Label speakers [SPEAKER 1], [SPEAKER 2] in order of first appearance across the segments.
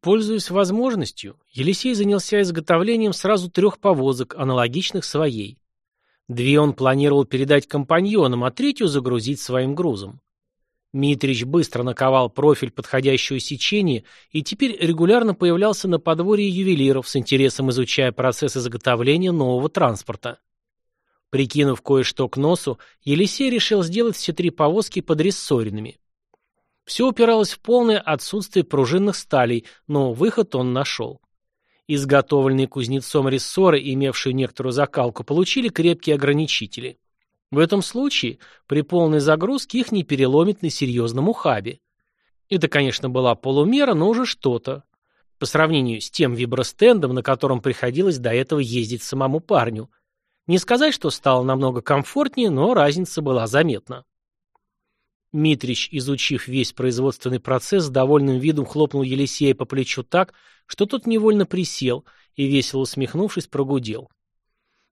[SPEAKER 1] Пользуясь возможностью, Елисей занялся изготовлением сразу трех повозок, аналогичных своей. Две он планировал передать компаньонам, а третью загрузить своим грузом. Митрич быстро наковал профиль подходящего сечения и теперь регулярно появлялся на подворье ювелиров, с интересом изучая процесс изготовления нового транспорта. Прикинув кое-что к носу, Елисей решил сделать все три повозки подрессоренными. Все упиралось в полное отсутствие пружинных сталей, но выход он нашел. Изготовленные кузнецом рессоры, имевшие некоторую закалку, получили крепкие ограничители. В этом случае при полной загрузке их не переломит на серьезном ухабе. Это, конечно, была полумера, но уже что-то. По сравнению с тем вибростендом, на котором приходилось до этого ездить самому парню. Не сказать, что стало намного комфортнее, но разница была заметна. Митрич, изучив весь производственный процесс, с довольным видом хлопнул Елисея по плечу так, что тот невольно присел и, весело усмехнувшись, прогудел.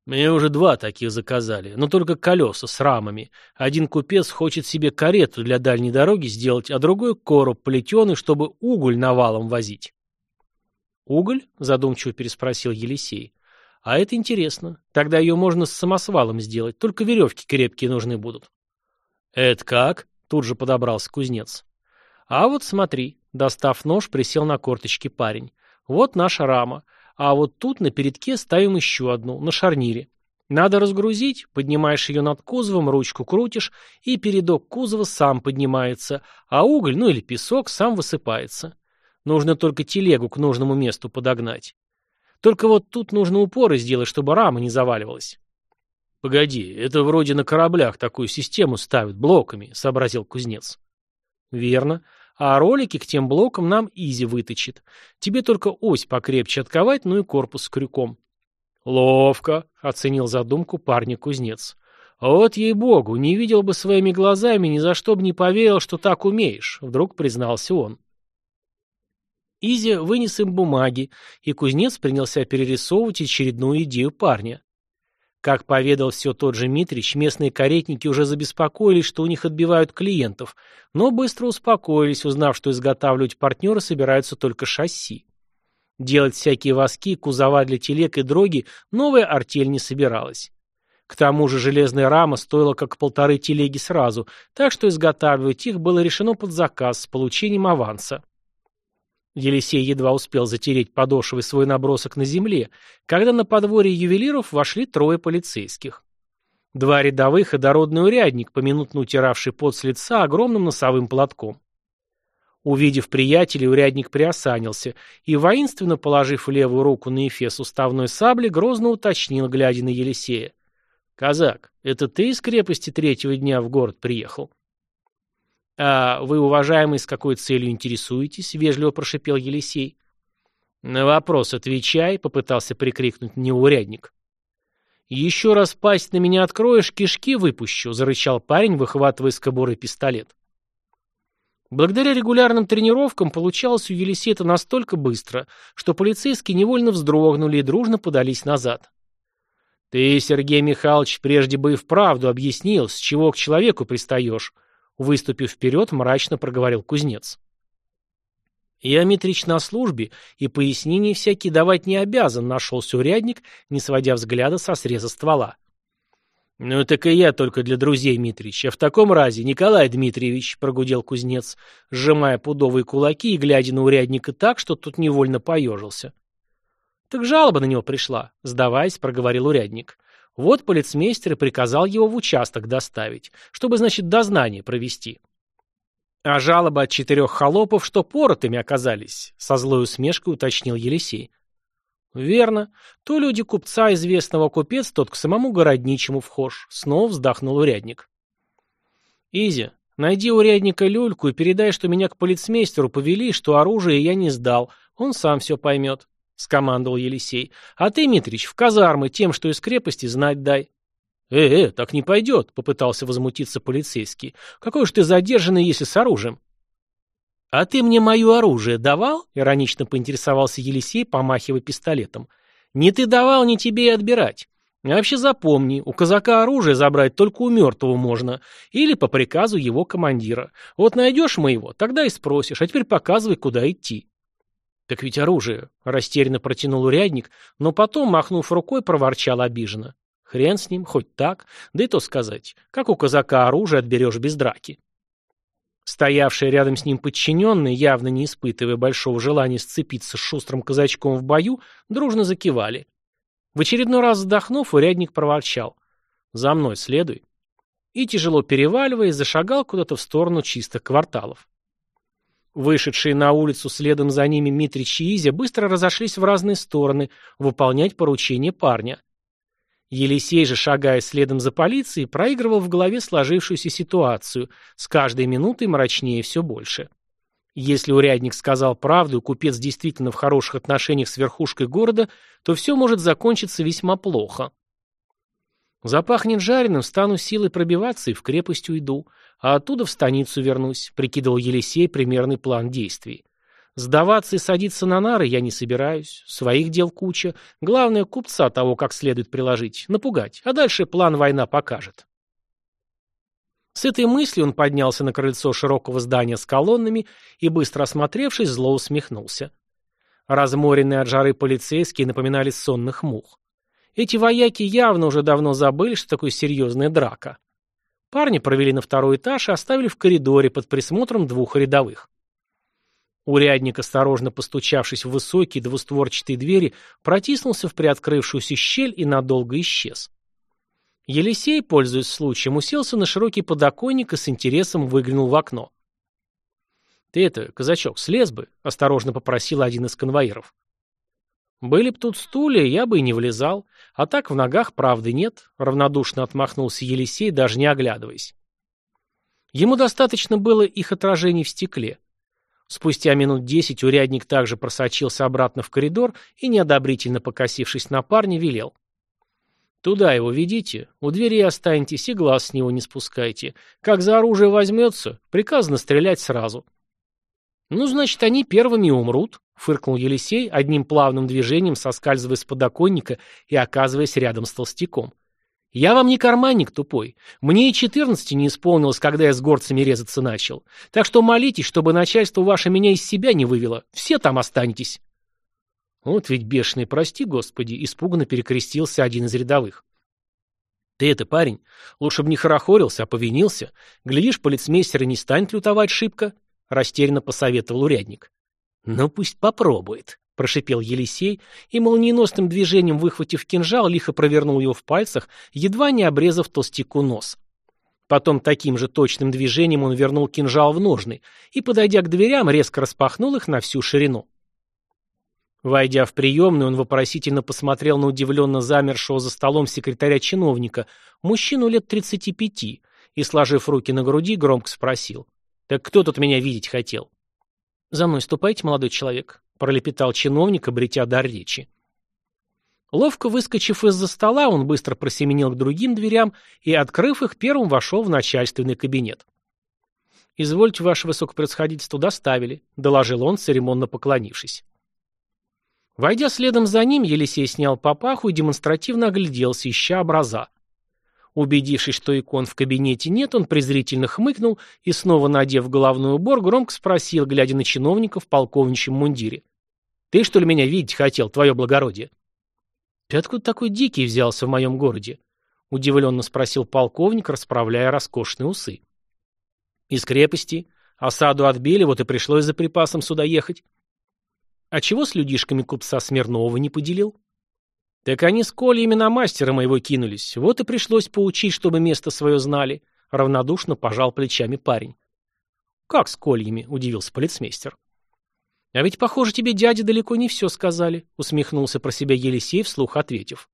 [SPEAKER 1] «Мне уже два таких заказали, но только колеса с рамами. Один купец хочет себе карету для дальней дороги сделать, а другой — короб плетеный, чтобы уголь навалом возить». «Уголь?» — задумчиво переспросил Елисей. «А это интересно. Тогда ее можно с самосвалом сделать, только веревки крепкие нужны будут». «Это как?» Тут же подобрался кузнец. А вот смотри, достав нож, присел на корточки парень. Вот наша рама. А вот тут на передке ставим еще одну, на шарнире. Надо разгрузить, поднимаешь ее над кузовом, ручку крутишь, и передок кузова сам поднимается, а уголь, ну или песок, сам высыпается. Нужно только телегу к нужному месту подогнать. Только вот тут нужно упоры сделать, чтобы рама не заваливалась. «Погоди, это вроде на кораблях такую систему ставят, блоками», — сообразил кузнец. «Верно. А ролики к тем блокам нам Изи выточит. Тебе только ось покрепче отковать, ну и корпус с крюком». «Ловко», — оценил задумку парня кузнец. «Вот ей-богу, не видел бы своими глазами, ни за что бы не поверил, что так умеешь», — вдруг признался он. Изи вынес им бумаги, и кузнец принялся перерисовывать очередную идею парня. Как поведал все тот же Митрич, местные каретники уже забеспокоились, что у них отбивают клиентов, но быстро успокоились, узнав, что изготавливать партнеры собираются только шасси. Делать всякие воски, кузова для телег и дроги новая артель не собиралась. К тому же железная рама стоила как полторы телеги сразу, так что изготавливать их было решено под заказ с получением аванса. Елисей едва успел затереть подошвой свой набросок на земле, когда на подворье ювелиров вошли трое полицейских. Два рядовых и дородный урядник, поминутно утиравший пот с лица огромным носовым платком. Увидев приятелей, урядник приосанился и, воинственно положив левую руку на эфес уставной сабли, грозно уточнил, глядя на Елисея. «Казак, это ты из крепости третьего дня в город приехал?» «А вы, уважаемый, с какой целью интересуетесь?» — вежливо прошипел Елисей. «На вопрос отвечай», — попытался прикрикнуть неурядник. «Еще раз пасть на меня откроешь, кишки выпущу», — зарычал парень, выхватывая из кобуры пистолет. Благодаря регулярным тренировкам получалось у Елисея настолько быстро, что полицейские невольно вздрогнули и дружно подались назад. «Ты, Сергей Михайлович, прежде бы и вправду объяснил, с чего к человеку пристаешь», Выступив вперед, мрачно проговорил кузнец. «Я, Митрич, на службе, и пояснений всякие давать не обязан», — нашелся урядник, не сводя взгляда со среза ствола. «Ну так и я только для друзей, Митрич. А в таком разе, Николай Дмитриевич», — прогудел кузнец, сжимая пудовые кулаки и глядя на урядника так, что тут невольно поежился. «Так жалоба на него пришла», — сдаваясь, проговорил урядник. Вот полицмейстер и приказал его в участок доставить, чтобы, значит, дознание провести. А жалоба от четырех холопов, что поротыми оказались, со злой усмешкой уточнил Елисей. Верно. То люди купца, известного купец, тот к самому городничему вхож. Снова вздохнул урядник. Изи, найди урядника люльку и передай, что меня к полицмейстеру повели, что оружие я не сдал. Он сам все поймет. — скомандовал Елисей. «А ты, Митрич, в казармы тем, что из крепости, знать дай». «Э-э, так не пойдет», — попытался возмутиться полицейский. «Какой уж ты задержанный, если с оружием?» «А ты мне мое оружие давал?» — иронично поинтересовался Елисей, помахивая пистолетом. «Не ты давал, не тебе и отбирать. А вообще запомни, у казака оружие забрать только у мертвого можно, или по приказу его командира. Вот найдешь моего, тогда и спросишь, а теперь показывай, куда идти». «Так ведь оружие», — растерянно протянул урядник, но потом, махнув рукой, проворчал обиженно. «Хрен с ним, хоть так, да и то сказать, как у казака оружие отберешь без драки». Стоявшие рядом с ним подчиненные, явно не испытывая большого желания сцепиться с шустрым казачком в бою, дружно закивали. В очередной раз вздохнув, урядник проворчал. «За мной следуй». И, тяжело переваливаясь, зашагал куда-то в сторону чистых кварталов. Вышедшие на улицу следом за ними Митрич и Изя быстро разошлись в разные стороны выполнять поручение парня. Елисей же, шагая следом за полицией, проигрывал в голове сложившуюся ситуацию, с каждой минутой мрачнее все больше. Если урядник сказал правду и купец действительно в хороших отношениях с верхушкой города, то все может закончиться весьма плохо. Запахнет жареным, стану силой пробиваться и в крепость уйду, а оттуда в станицу вернусь, прикидывал Елисей примерный план действий. Сдаваться и садиться на нары я не собираюсь. Своих дел куча. Главное, купца того как следует приложить, напугать, а дальше план война покажет. С этой мыслью он поднялся на крыльцо широкого здания с колоннами и, быстро осмотревшись, зло усмехнулся. Разморенные от жары полицейские напоминали сонных мух. Эти вояки явно уже давно забыли, что такое серьезная драка. Парни провели на второй этаж и оставили в коридоре под присмотром двух рядовых. Урядник, осторожно постучавшись в высокие двустворчатые двери, протиснулся в приоткрывшуюся щель и надолго исчез. Елисей, пользуясь случаем, уселся на широкий подоконник и с интересом выглянул в окно. «Ты это, казачок, слез бы», — осторожно попросил один из конвоиров. «Были б тут стулья, я бы и не влезал, а так в ногах правды нет», — равнодушно отмахнулся Елисей, даже не оглядываясь. Ему достаточно было их отражений в стекле. Спустя минут десять урядник также просочился обратно в коридор и, неодобрительно покосившись на парня, велел. «Туда его ведите, у двери останетесь и глаз с него не спускайте. Как за оружие возьмется, приказано стрелять сразу». «Ну, значит, они первыми умрут», — фыркнул Елисей, одним плавным движением соскальзывая с подоконника и оказываясь рядом с толстяком. Я вам не карманник тупой. Мне и четырнадцати не исполнилось, когда я с горцами резаться начал. Так что молитесь, чтобы начальство ваше меня из себя не вывело. Все там останетесь. Вот ведь бешеный, прости, господи, испуганно перекрестился один из рядовых. Ты это, парень, лучше бы не хорохорился, а повинился. Глядишь, полицмейстер и не станет лютовать шибко, растерянно посоветовал урядник. Ну, пусть попробует прошипел Елисей и молниеносным движением, выхватив кинжал, лихо провернул его в пальцах, едва не обрезав толстяку нос. Потом таким же точным движением он вернул кинжал в ножны и, подойдя к дверям, резко распахнул их на всю ширину. Войдя в приемную, он вопросительно посмотрел на удивленно замершего за столом секретаря-чиновника, мужчину лет тридцати пяти, и, сложив руки на груди, громко спросил. «Так кто тут меня видеть хотел?» «За мной ступайте, молодой человек», пролепетал чиновник, обретя дар речи. Ловко выскочив из-за стола, он быстро просеменил к другим дверям и, открыв их, первым вошел в начальственный кабинет. «Извольте, ваше высокопроисходительство доставили», — доложил он, церемонно поклонившись. Войдя следом за ним, Елисей снял папаху и демонстративно огляделся, ища образа. Убедившись, что икон в кабинете нет, он презрительно хмыкнул и, снова надев головной убор, громко спросил, глядя на чиновника в полковничьем мундире. «Ты, что ли, меня видеть хотел, твое благородие?» «Ты откуда такой дикий взялся в моем городе?» — удивленно спросил полковник, расправляя роскошные усы. «Из крепости. Осаду отбили, вот и пришлось за припасом сюда ехать». «А чего с людишками купца Смирнова не поделил?» «Так они с Колей на мастера моего кинулись. Вот и пришлось поучить, чтобы место свое знали», — равнодушно пожал плечами парень. «Как с кольями?» — удивился полицмейстер. «А ведь, похоже, тебе дяди далеко не все сказали», — усмехнулся про себя Елисей, вслух ответив.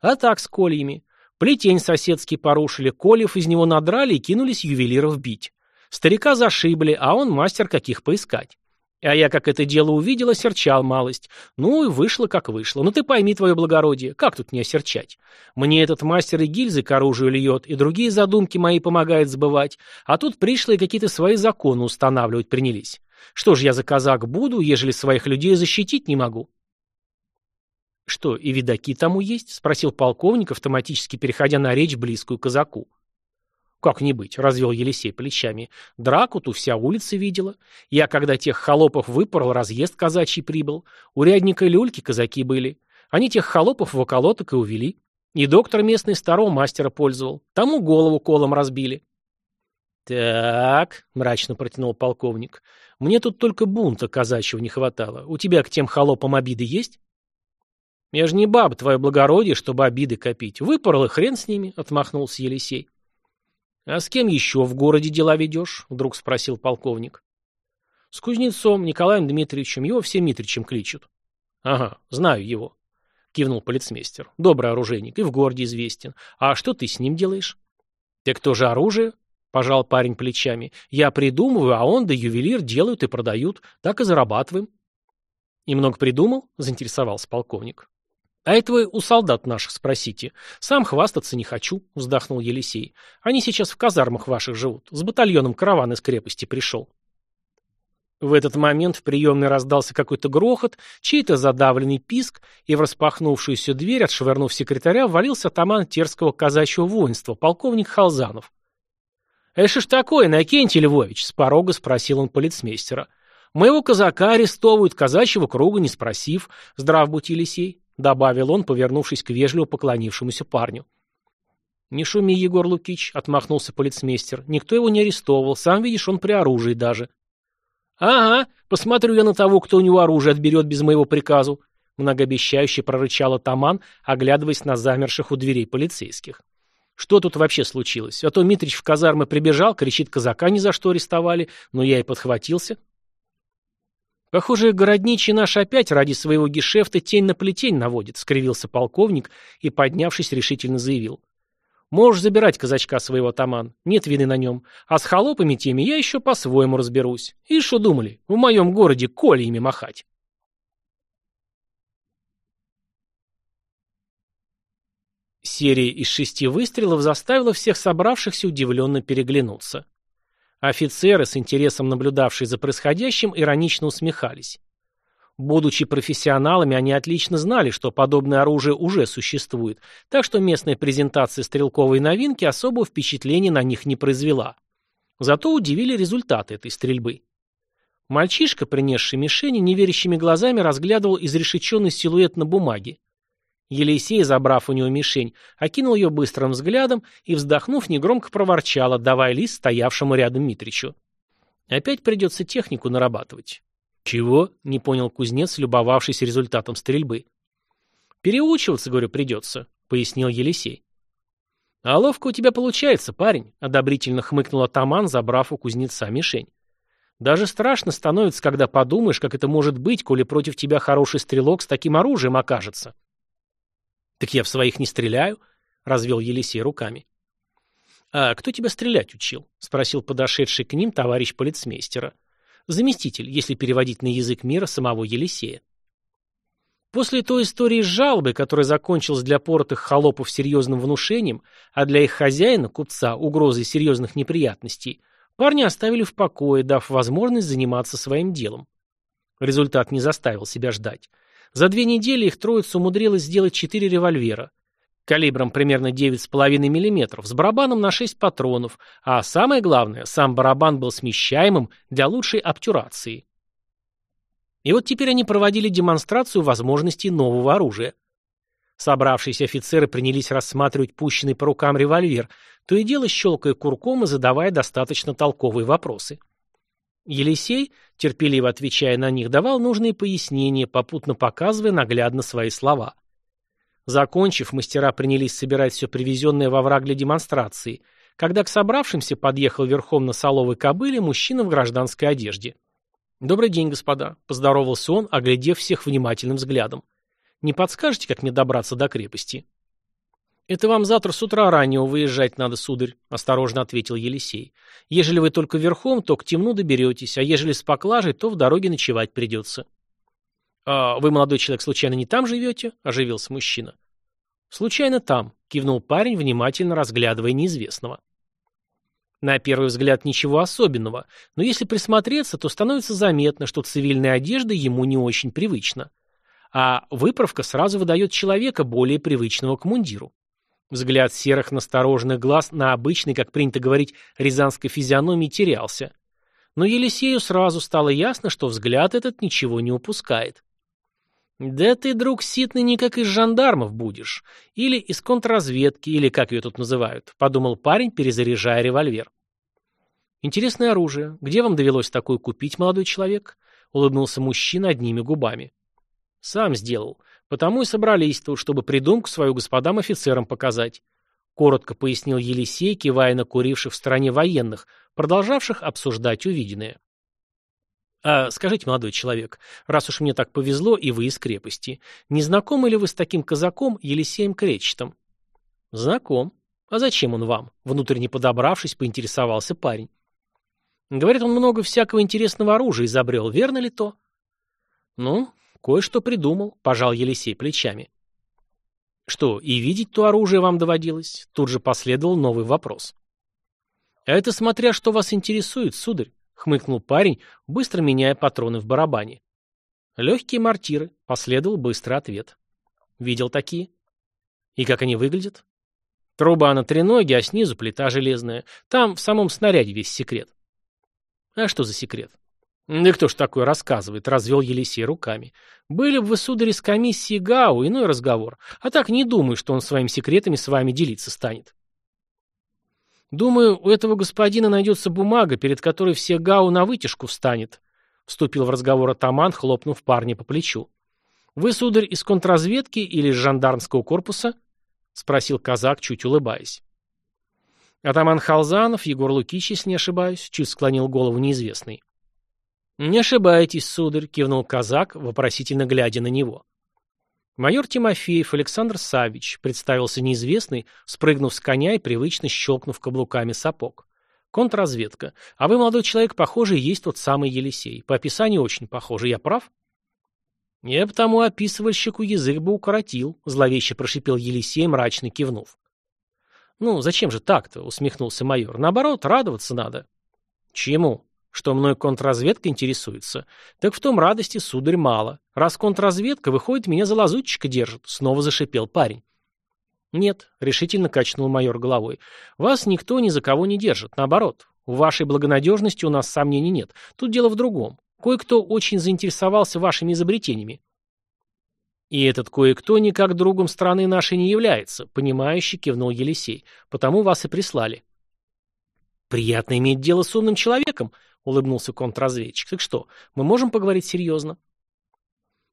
[SPEAKER 1] «А так с кольями. Плетень соседский порушили, кольев из него надрали и кинулись ювелиров бить. Старика зашибли, а он мастер каких поискать. А я, как это дело увидела, серчал малость. Ну и вышло, как вышло. Ну ты пойми, твое благородие, как тут не осерчать? Мне этот мастер и гильзы к оружию льет, и другие задумки мои помогает забывать. А тут пришлые какие-то свои законы устанавливать принялись. Что ж я за казак буду, ежели своих людей защитить не могу? Что, и видаки тому есть? Спросил полковник, автоматически переходя на речь близкую казаку. «Как не быть?» — развел Елисей плечами. «Драку-ту вся улица видела. Я, когда тех холопов выпорол, разъезд казачий прибыл. У рядника люльки казаки были. Они тех холопов в околоток и увели. И доктор местный старого мастера пользовал. Тому голову колом разбили». «Так», — мрачно протянул полковник, — «мне тут только бунта казачьего не хватало. У тебя к тем холопам обиды есть?» «Я же не баба, твое благородие, чтобы обиды копить. Выпорол и хрен с ними», — отмахнулся Елисей. «А с кем еще в городе дела ведешь?» — вдруг спросил полковник. «С кузнецом Николаем Дмитриевичем. Его все Митричем кличут». «Ага, знаю его», — кивнул полицмейстер. «Добрый оружейник и в городе известен. А что ты с ним делаешь?» «Так тоже оружие?» — пожал парень плечами. «Я придумываю, а он да ювелир делают и продают. Так и зарабатываем». «И много придумал?» — заинтересовался полковник. «А это вы у солдат наших спросите. Сам хвастаться не хочу», — вздохнул Елисей. «Они сейчас в казармах ваших живут. С батальоном караван из крепости пришел». В этот момент в приемной раздался какой-то грохот, чей-то задавленный писк, и в распахнувшуюся дверь, отшвырнув секретаря, ввалился атаман терского казачьего воинства, полковник Халзанов. «Э, что ж такое, Накентий Львович?» — с порога спросил он полицмейстера. «Моего казака арестовывают, казачьего круга не спросив. Здрав будь, Елисей добавил он, повернувшись к вежливо поклонившемуся парню. «Не шуми, Егор Лукич», — отмахнулся полицмейстер. «Никто его не арестовывал. Сам видишь, он при оружии даже». «Ага, посмотрю я на того, кто у него оружие отберет без моего приказу», — многообещающе прорычал атаман, оглядываясь на замерших у дверей полицейских. «Что тут вообще случилось? А то Митрич в казармы прибежал, кричит, казака ни за что арестовали, но я и подхватился». «Похоже, городничий наш опять ради своего гешефта тень на плетень наводит», — скривился полковник и, поднявшись, решительно заявил. «Можешь забирать казачка своего атаман, нет вины на нем. А с холопами теми я еще по-своему разберусь. И что думали, в моем городе кольями махать?» Серия из шести выстрелов заставила всех собравшихся удивленно переглянуться. Офицеры, с интересом наблюдавшие за происходящим, иронично усмехались. Будучи профессионалами, они отлично знали, что подобное оружие уже существует, так что местная презентация стрелковой новинки особого впечатления на них не произвела. Зато удивили результаты этой стрельбы. Мальчишка, принесший мишени, неверящими глазами разглядывал изрешеченный силуэт на бумаге. Елисей, забрав у него мишень, окинул ее быстрым взглядом и, вздохнув, негромко проворчал, отдавая лист стоявшему рядом Митричу. «Опять придется технику нарабатывать». «Чего?» — не понял кузнец, любовавшись результатом стрельбы. «Переучиваться, говорю, придется», — пояснил Елисей. «А ловко у тебя получается, парень», — одобрительно хмыкнул атаман, забрав у кузнеца мишень. «Даже страшно становится, когда подумаешь, как это может быть, коли против тебя хороший стрелок с таким оружием окажется». «Так я в своих не стреляю», — развел Елисей руками. «А кто тебя стрелять учил?» — спросил подошедший к ним товарищ полицмейстера. Заместитель, если переводить на язык мира самого Елисея. После той истории с жалобой, которая закончилась для поротых холопов серьезным внушением, а для их хозяина, купца, угрозой серьезных неприятностей, парни оставили в покое, дав возможность заниматься своим делом. Результат не заставил себя ждать. За две недели их троица умудрилась сделать четыре револьвера. Калибром примерно 9,5 мм, с барабаном на 6 патронов, а самое главное, сам барабан был смещаемым для лучшей обтюрации. И вот теперь они проводили демонстрацию возможностей нового оружия. Собравшиеся офицеры принялись рассматривать пущенный по рукам револьвер, то и дело щелкая курком и задавая достаточно толковые вопросы. Елисей, терпеливо отвечая на них, давал нужные пояснения, попутно показывая наглядно свои слова. Закончив, мастера принялись собирать все привезенное во враг для демонстрации, когда к собравшимся подъехал верхом на соловой кобыле мужчина в гражданской одежде. «Добрый день, господа», — поздоровался он, оглядев всех внимательным взглядом. «Не подскажете, как мне добраться до крепости?» «Это вам завтра с утра раннего выезжать надо, сударь», — осторожно ответил Елисей. «Ежели вы только верхом, то к темну доберетесь, а ежели с поклажей, то в дороге ночевать придется». «А вы, молодой человек, случайно не там живете?» — оживился мужчина. «Случайно там», — кивнул парень, внимательно разглядывая неизвестного. На первый взгляд ничего особенного, но если присмотреться, то становится заметно, что цивильная одежда ему не очень привычна. А выправка сразу выдает человека более привычного к мундиру. Взгляд серых настороженных глаз на обычной, как принято говорить, рязанской физиономии терялся. Но Елисею сразу стало ясно, что взгляд этот ничего не упускает. «Да ты, друг Ситный, не как из жандармов будешь. Или из контрразведки, или как ее тут называют», — подумал парень, перезаряжая револьвер. «Интересное оружие. Где вам довелось такое купить, молодой человек?» — улыбнулся мужчина одними губами. «Сам сделал. Потому и собрались тут, чтобы придумку свою господам офицерам показать. Коротко пояснил Елисей, кивая на куривших в стороне военных, продолжавших обсуждать увиденное. «А скажите, молодой человек, раз уж мне так повезло, и вы из крепости, не знакомы ли вы с таким казаком Елисеем Кречетом?» «Знаком. А зачем он вам?» Внутренне подобравшись, поинтересовался парень. «Говорят, он много всякого интересного оружия изобрел, верно ли то?» «Ну, Кое-что придумал, пожал Елисей плечами. Что, и видеть то оружие вам доводилось? Тут же последовал новый вопрос. А это смотря, что вас интересует, сударь, хмыкнул парень, быстро меняя патроны в барабане. Легкие мортиры, последовал быстрый ответ. Видел такие? И как они выглядят? Труба на треноге, а снизу плита железная. Там в самом снаряде весь секрет. А что за секрет? «Да кто ж такое рассказывает?» — развел Елисей руками. «Были бы вы, сударь, из комиссии ГАУ, иной разговор. А так не думаю, что он своими секретами с вами делиться станет». «Думаю, у этого господина найдется бумага, перед которой все ГАУ на вытяжку встанет», — вступил в разговор атаман, хлопнув парня по плечу. «Вы, сударь, из контрразведки или из жандармского корпуса?» — спросил казак, чуть улыбаясь. Атаман Халзанов, Егор Лукич, если не ошибаюсь, чуть склонил голову неизвестный. «Не ошибаетесь, сударь», — кивнул казак, вопросительно глядя на него. Майор Тимофеев Александр Савич, представился неизвестный, спрыгнув с коня и привычно щелкнув каблуками сапог. Контрразведка. А вы, молодой человек, похоже, есть тот самый Елисей. По описанию очень похоже. Я прав? Я потому описывальщику язык бы укоротил, зловеще прошипел Елисей, мрачно кивнув. Ну, зачем же так-то, усмехнулся майор. Наоборот, радоваться надо. Чему? Что мной контрразведка интересуется, так в том радости, сударь, мало. Раз контрразведка, выходит, меня за лазутчика держит, снова зашипел парень. Нет, решительно качнул майор головой. Вас никто ни за кого не держит, наоборот. В вашей благонадежности у нас сомнений нет. Тут дело в другом. Кое-кто очень заинтересовался вашими изобретениями. И этот кое-кто никак другом страны нашей не является, понимающе кивнул Елисей. Потому вас и прислали. Приятно иметь дело с умным человеком, — улыбнулся контрразведчик. «Так что, мы можем поговорить серьезно?»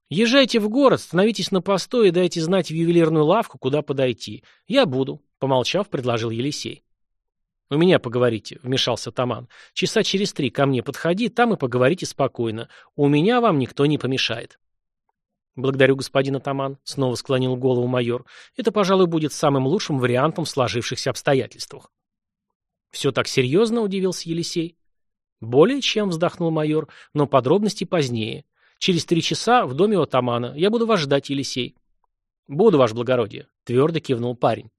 [SPEAKER 1] «Езжайте в город, становитесь на постой и дайте знать в ювелирную лавку, куда подойти. Я буду», — помолчав, предложил Елисей. «У меня поговорите», — вмешался Таман. «Часа через три ко мне подходи, там и поговорите спокойно. У меня вам никто не помешает». «Благодарю, господин Атаман», — снова склонил голову майор. «Это, пожалуй, будет самым лучшим вариантом в сложившихся обстоятельствах». «Все так серьезно?» — удивился Елисей. «Более чем», — вздохнул майор, — «но подробности позднее. Через три часа в доме у атамана. Я буду вас ждать, Елисей». «Буду, ваше благородие», — твердо кивнул парень.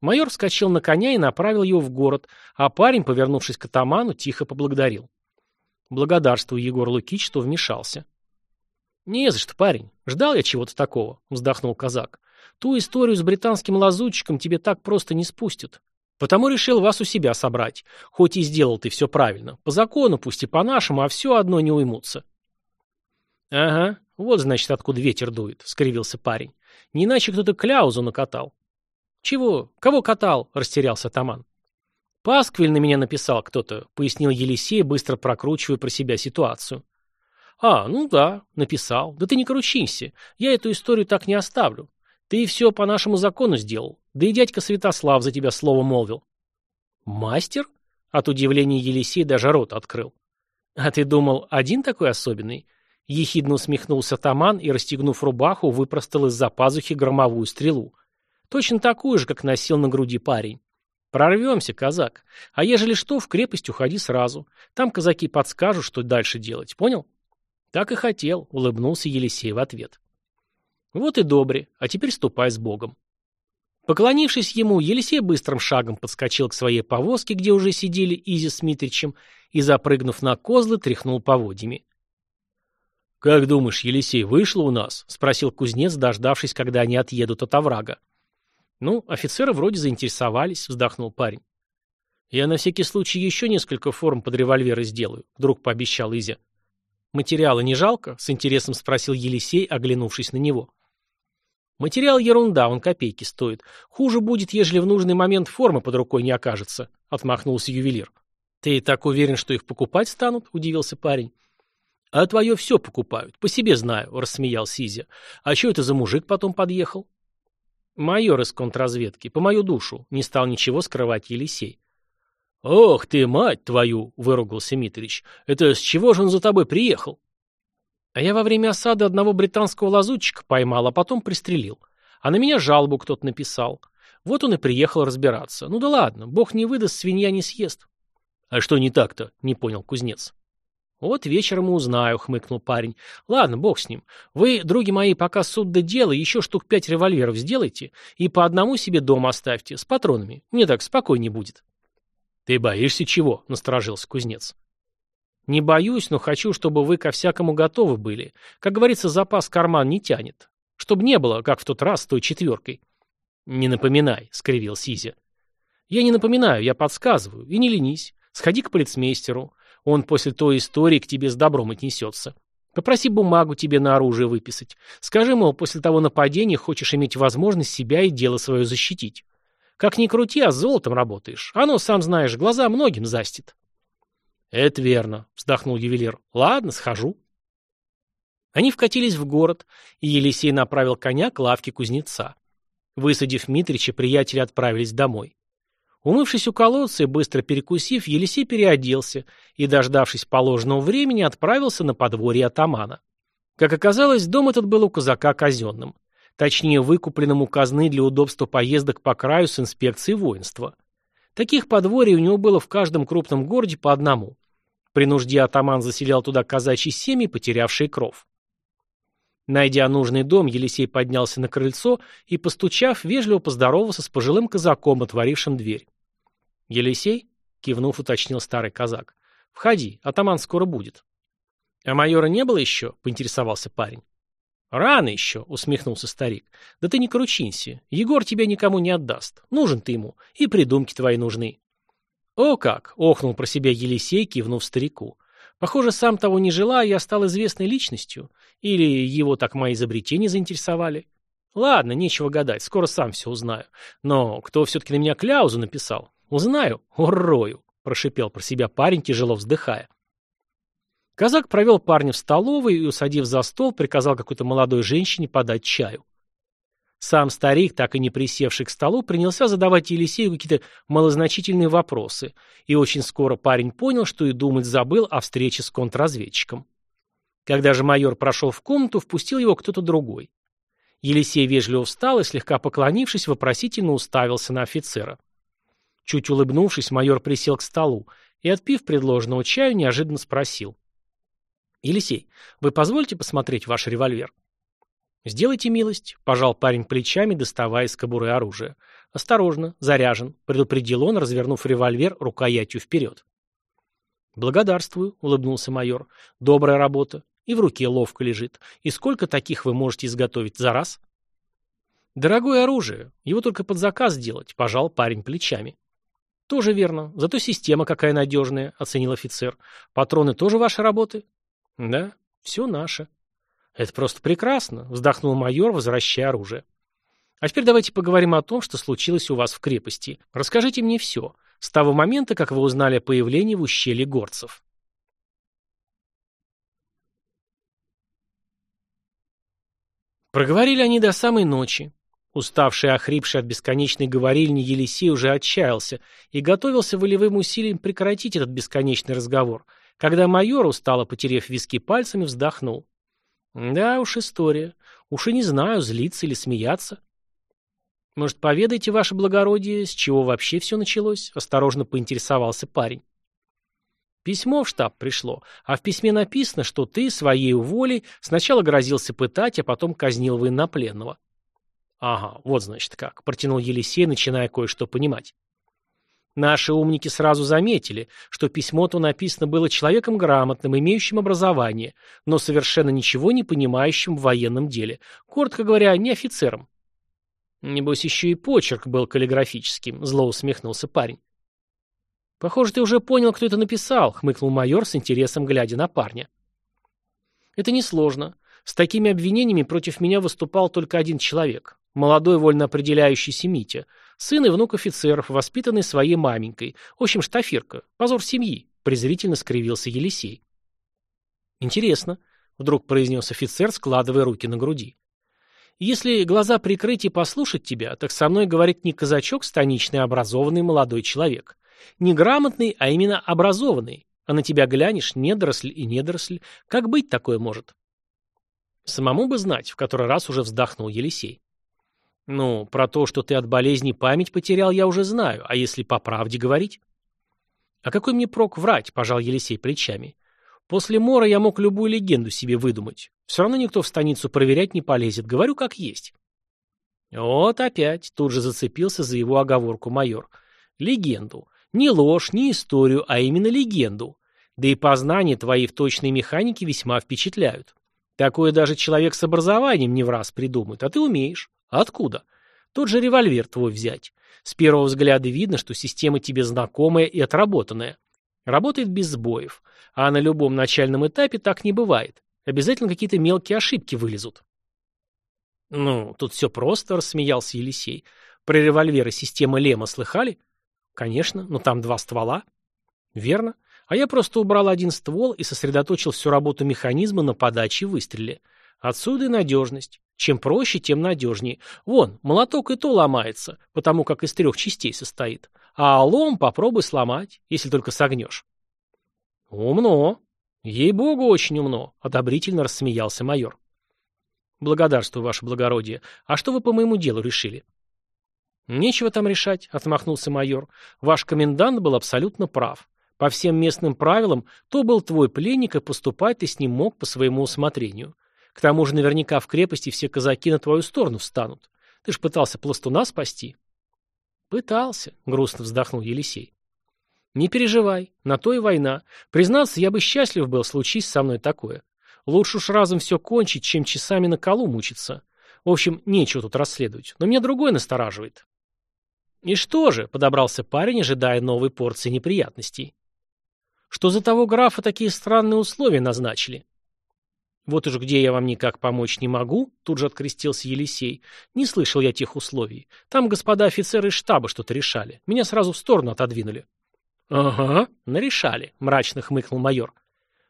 [SPEAKER 1] Майор вскочил на коня и направил его в город, а парень, повернувшись к атаману, тихо поблагодарил. Благодарствую, Егор Лукич, что вмешался. «Не за что, парень. Ждал я чего-то такого», — вздохнул казак. «Ту историю с британским лазутчиком тебе так просто не спустят. Потому решил вас у себя собрать. Хоть и сделал ты все правильно. По закону, пусть и по-нашему, а все одно не уймутся. Ага, вот значит, откуда ветер дует, скривился парень. Не иначе кто-то кляузу накатал. Чего? Кого катал? Растерялся Таман. Пасквиль на меня написал кто-то, пояснил Елисей, быстро прокручивая про себя ситуацию. А, ну да, написал. Да ты не кручинься. Я эту историю так не оставлю. Ты все по нашему закону сделал. Да и дядька Святослав за тебя слово молвил. Мастер? От удивления Елисей даже рот открыл. А ты думал, один такой особенный? Ехидно усмехнулся Таман и, расстегнув рубаху, выпростал из-за пазухи громовую стрелу. Точно такую же, как носил на груди парень. Прорвемся, казак. А ежели что, в крепость уходи сразу. Там казаки подскажут, что дальше делать, понял? Так и хотел, улыбнулся Елисей в ответ. Вот и добре, а теперь ступай с Богом. Поклонившись ему, Елисей быстрым шагом подскочил к своей повозке, где уже сидели Изи с Митричем, и, запрыгнув на козлы, тряхнул поводьями. «Как думаешь, Елисей, вышло у нас?» — спросил кузнец, дождавшись, когда они отъедут от оврага. Ну, офицеры вроде заинтересовались, вздохнул парень. Я на всякий случай еще несколько форм под револьверы сделаю, вдруг пообещал Изя. Материала не жалко? С интересом спросил Елисей, оглянувшись на него. Материал ерунда, он копейки стоит. Хуже будет, ежели в нужный момент форма под рукой не окажется, отмахнулся ювелир. Ты так уверен, что их покупать станут? Удивился парень. А твое все покупают, по себе знаю, рассмеялся Изя. А что это за мужик потом подъехал? Майор из контрразведки, по мою душу, не стал ничего скрывать Елисей. «Ох ты, мать твою!» — выругался Митрич. «Это с чего же он за тобой приехал?» «А я во время осады одного британского лазутчика поймал, а потом пристрелил. А на меня жалобу кто-то написал. Вот он и приехал разбираться. Ну да ладно, бог не выдаст, свинья не съест». «А что не так-то?» — не понял кузнец. «Вот вечером и узнаю», — хмыкнул парень. «Ладно, бог с ним. Вы, други мои, пока суд до дела, еще штук пять револьверов сделайте и по одному себе дома оставьте, с патронами. Мне так спокойнее будет». «Ты боишься чего?» — насторожился кузнец. «Не боюсь, но хочу, чтобы вы ко всякому готовы были. Как говорится, запас карман не тянет. Чтобы не было, как в тот раз с той четверкой». «Не напоминай», — скривил Сизя. «Я не напоминаю, я подсказываю. И не ленись. Сходи к полицмейстеру. Он после той истории к тебе с добром отнесется. Попроси бумагу тебе на оружие выписать. Скажи, мол, после того нападения хочешь иметь возможность себя и дело свое защитить. Как ни крути, а с золотом работаешь. Оно, сам знаешь, глаза многим застит. Это верно, вздохнул ювелир. Ладно, схожу. Они вкатились в город, и Елисей направил коня к лавке кузнеца. Высадив Митрича, приятели отправились домой. Умывшись у колодца и быстро перекусив, Елисей переоделся и, дождавшись положенного времени, отправился на подворье атамана. Как оказалось, дом этот был у казака казенным. Точнее, выкупленным у казны для удобства поездок по краю с инспекцией воинства. Таких подворий у него было в каждом крупном городе по одному. При нужде атаман заселял туда казачьи семьи, потерявшие кров. Найдя нужный дом, Елисей поднялся на крыльцо и, постучав, вежливо поздоровался с пожилым казаком, отворившим дверь. «Елисей?» — кивнув, уточнил старый казак. «Входи, атаман скоро будет». «А майора не было еще?» — поинтересовался парень. «Рано еще», — усмехнулся старик. «Да ты не кручинься. Егор тебя никому не отдаст. Нужен ты ему, и придумки твои нужны». «О как!» — охнул про себя Елисей, кивнув старику. «Похоже, сам того не желая, я стал известной личностью. Или его так мои изобретения заинтересовали. Ладно, нечего гадать, скоро сам все узнаю. Но кто все-таки на меня кляузу написал? Узнаю, урою!» — прошипел про себя парень, тяжело вздыхая. Казак провел парня в столовой и, усадив за стол, приказал какой-то молодой женщине подать чаю. Сам старик, так и не присевший к столу, принялся задавать Елисею какие-то малозначительные вопросы, и очень скоро парень понял, что и думать забыл о встрече с контрразведчиком. Когда же майор прошел в комнату, впустил его кто-то другой. Елисей вежливо встал и, слегка поклонившись, вопросительно уставился на офицера. Чуть улыбнувшись, майор присел к столу и, отпив предложенного чаю, неожиданно спросил. «Елисей, вы позволите посмотреть ваш револьвер?» «Сделайте милость», — пожал парень плечами, доставая из кобуры оружие. «Осторожно, заряжен», — предупредил он, развернув револьвер рукоятью вперед. «Благодарствую», — улыбнулся майор. «Добрая работа. И в руке ловко лежит. И сколько таких вы можете изготовить за раз?» «Дорогое оружие. Его только под заказ делать», — пожал парень плечами. «Тоже верно. Зато система какая надежная», — оценил офицер. «Патроны тоже ваши работы?» Да, все наше. Это просто прекрасно, вздохнул майор, возвращая оружие. А теперь давайте поговорим о том, что случилось у вас в крепости. Расскажите мне все, с того момента, как вы узнали о появлении в ущелье горцев. Проговорили они до самой ночи. Уставший и охрипший от бесконечной говорильни Елисей уже отчаялся и готовился волевым усилием прекратить этот бесконечный разговор – когда майор, устало потерев виски пальцами, вздохнул. Да уж история. Уж и не знаю, злиться или смеяться. Может, поведайте, ваше благородие, с чего вообще все началось? Осторожно поинтересовался парень. Письмо в штаб пришло, а в письме написано, что ты своей волей сначала грозился пытать, а потом казнил военнопленного. Ага, вот значит как, протянул Елисей, начиная кое-что понимать. Наши умники сразу заметили, что письмо-то написано было человеком грамотным, имеющим образование, но совершенно ничего не понимающим в военном деле. Коротко говоря, не офицером. Небось, еще и почерк был каллиграфическим, зло усмехнулся парень. Похоже, ты уже понял, кто это написал, хмыкнул майор с интересом, глядя на парня. Это несложно. С такими обвинениями против меня выступал только один человек. Молодой вольно определяющийся Митя. Сын и внук офицеров, воспитанный своей маменькой. В общем, штафирка. Позор семьи. Презрительно скривился Елисей. Интересно, вдруг произнес офицер, складывая руки на груди. Если глаза прикрыть и послушать тебя, так со мной говорит не казачок станичный, а образованный молодой человек. Не грамотный, а именно образованный. А на тебя глянешь, недоросль и недоросль. Как быть такое может? Самому бы знать, в который раз уже вздохнул Елисей. Ну, про то, что ты от болезни память потерял, я уже знаю, а если по правде говорить? А какой мне прок врать, пожал Елисей плечами. После мора я мог любую легенду себе выдумать. Все равно никто в станицу проверять не полезет. Говорю, как есть. Вот опять, тут же зацепился за его оговорку майор. Легенду. Не ложь, не историю, а именно легенду. Да и познания твои в точной механике весьма впечатляют. Такое даже человек с образованием не в раз придумает, а ты умеешь. Откуда? Тот же револьвер твой взять. С первого взгляда видно, что система тебе знакомая и отработанная. Работает без сбоев. А на любом начальном этапе так не бывает. Обязательно какие-то мелкие ошибки вылезут. Ну, тут все просто, рассмеялся Елисей. Про револьверы системы Лема слыхали? Конечно, но там два ствола. Верно. А я просто убрал один ствол и сосредоточил всю работу механизма на подаче и выстреле. Отсюда и надежность. Чем проще, тем надежнее. Вон, молоток и то ломается, потому как из трех частей состоит. А лом попробуй сломать, если только согнешь. Умно. «Ей-богу, очень умно», — одобрительно рассмеялся майор. «Благодарствую, ваше благородие. А что вы по моему делу решили?» «Нечего там решать», — отмахнулся майор. «Ваш комендант был абсолютно прав. По всем местным правилам, то был твой пленник, и поступать ты с ним мог по своему усмотрению. К тому же наверняка в крепости все казаки на твою сторону встанут. Ты ж пытался пластуна спасти». «Пытался», — грустно вздохнул Елисей. Не переживай, на то и война. Признаться, я бы счастлив был, случись со мной такое. Лучше уж разом все кончить, чем часами на колу мучиться. В общем, нечего тут расследовать, но меня другое настораживает. И что же, подобрался парень, ожидая новой порции неприятностей. Что за того графа такие странные условия назначили? Вот уж где я вам никак помочь не могу, тут же открестился Елисей. Не слышал я тех условий. Там господа офицеры из штаба что-то решали. Меня сразу в сторону отодвинули. «Ага, нарешали», — мрачно хмыкнул майор.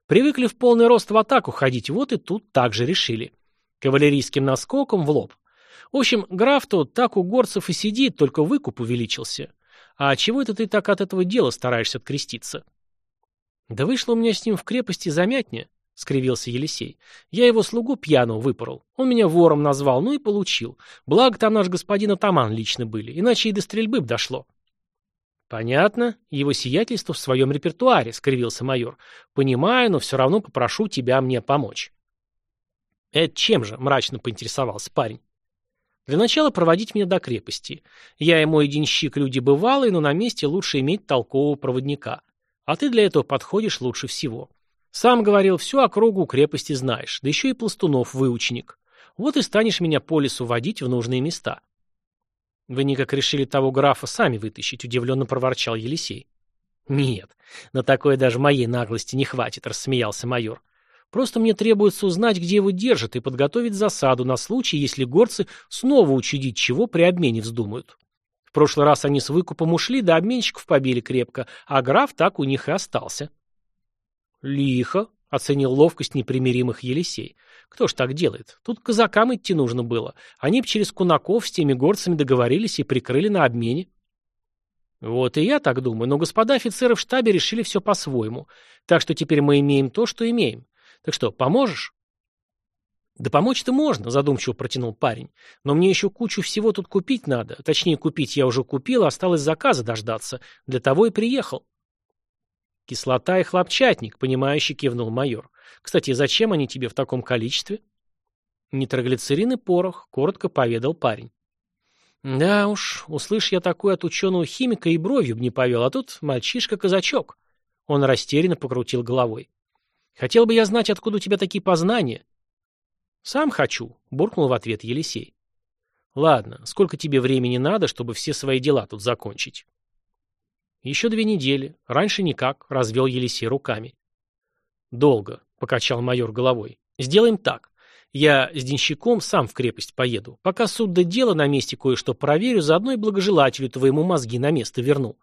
[SPEAKER 1] «Привыкли в полный рост в атаку ходить, вот и тут так же решили. Кавалерийским наскоком в лоб. В общем, граф тут так у горцев и сидит, только выкуп увеличился. А чего это ты так от этого дела стараешься откреститься?» «Да вышло у меня с ним в крепости замятня», — скривился Елисей. «Я его слугу пьяного выпорол. Он меня вором назвал, ну и получил. Благо там наш господин атаман лично были, иначе и до стрельбы б дошло». «Понятно. Его сиятельство в своем репертуаре», — скривился майор. «Понимаю, но все равно попрошу тебя мне помочь». «Это чем же?» — мрачно поинтересовался парень. «Для начала проводить меня до крепости. Я и мой денщик люди бывалые, но на месте лучше иметь толкового проводника. А ты для этого подходишь лучше всего. Сам говорил, всю округу крепости знаешь, да еще и пластунов выученик. Вот и станешь меня по лесу водить в нужные места». «Вы никак решили того графа сами вытащить», — удивленно проворчал Елисей. «Нет, на такое даже моей наглости не хватит», — рассмеялся майор. «Просто мне требуется узнать, где его держат, и подготовить засаду на случай, если горцы снова учудить чего при обмене вздумают. В прошлый раз они с выкупом ушли, да обменщиков побили крепко, а граф так у них и остался». «Лихо», — оценил ловкость непримиримых Елисей. Кто ж так делает? Тут казакам идти нужно было. Они б через кунаков с теми горцами договорились и прикрыли на обмене. Вот и я так думаю, но господа офицеры в штабе решили все по-своему. Так что теперь мы имеем то, что имеем. Так что, поможешь? Да помочь-то можно, задумчиво протянул парень. Но мне еще кучу всего тут купить надо. Точнее, купить я уже купил, осталось заказа дождаться. Для того и приехал. Кислота и хлопчатник, понимающе кивнул майор. Кстати, зачем они тебе в таком количестве? Нитроглицерин и порох, коротко поведал парень. Да уж, услышь я такое от ученого химика и бровью бы не повел, а тут мальчишка-казачок. Он растерянно покрутил головой. Хотел бы я знать, откуда у тебя такие познания. Сам хочу, буркнул в ответ Елисей. Ладно, сколько тебе времени надо, чтобы все свои дела тут закончить? Еще две недели. Раньше никак, развел Елисей руками. Долго, покачал майор головой. Сделаем так. Я с денщиком сам в крепость поеду. Пока суд до дела на месте кое-что проверю, заодно и благожелателю твоему мозги на место верну.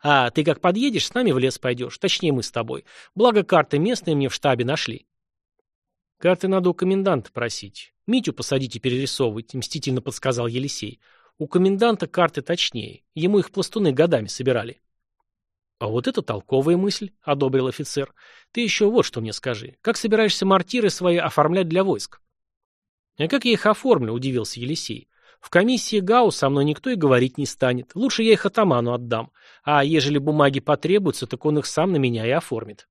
[SPEAKER 1] А ты как подъедешь, с нами в лес пойдешь. Точнее, мы с тобой. Благо, карты местные мне в штабе нашли. Карты надо у коменданта просить. Митю посадите перерисовывать, мстительно подсказал Елисей. У коменданта карты точнее. Ему их пластуны годами собирали. «А вот это толковая мысль», — одобрил офицер. «Ты еще вот что мне скажи. Как собираешься мортиры свои оформлять для войск?» «А как я их оформлю?» – удивился Елисей. «В комиссии ГАУ со мной никто и говорить не станет. Лучше я их атаману отдам. А ежели бумаги потребуются, так он их сам на меня и оформит».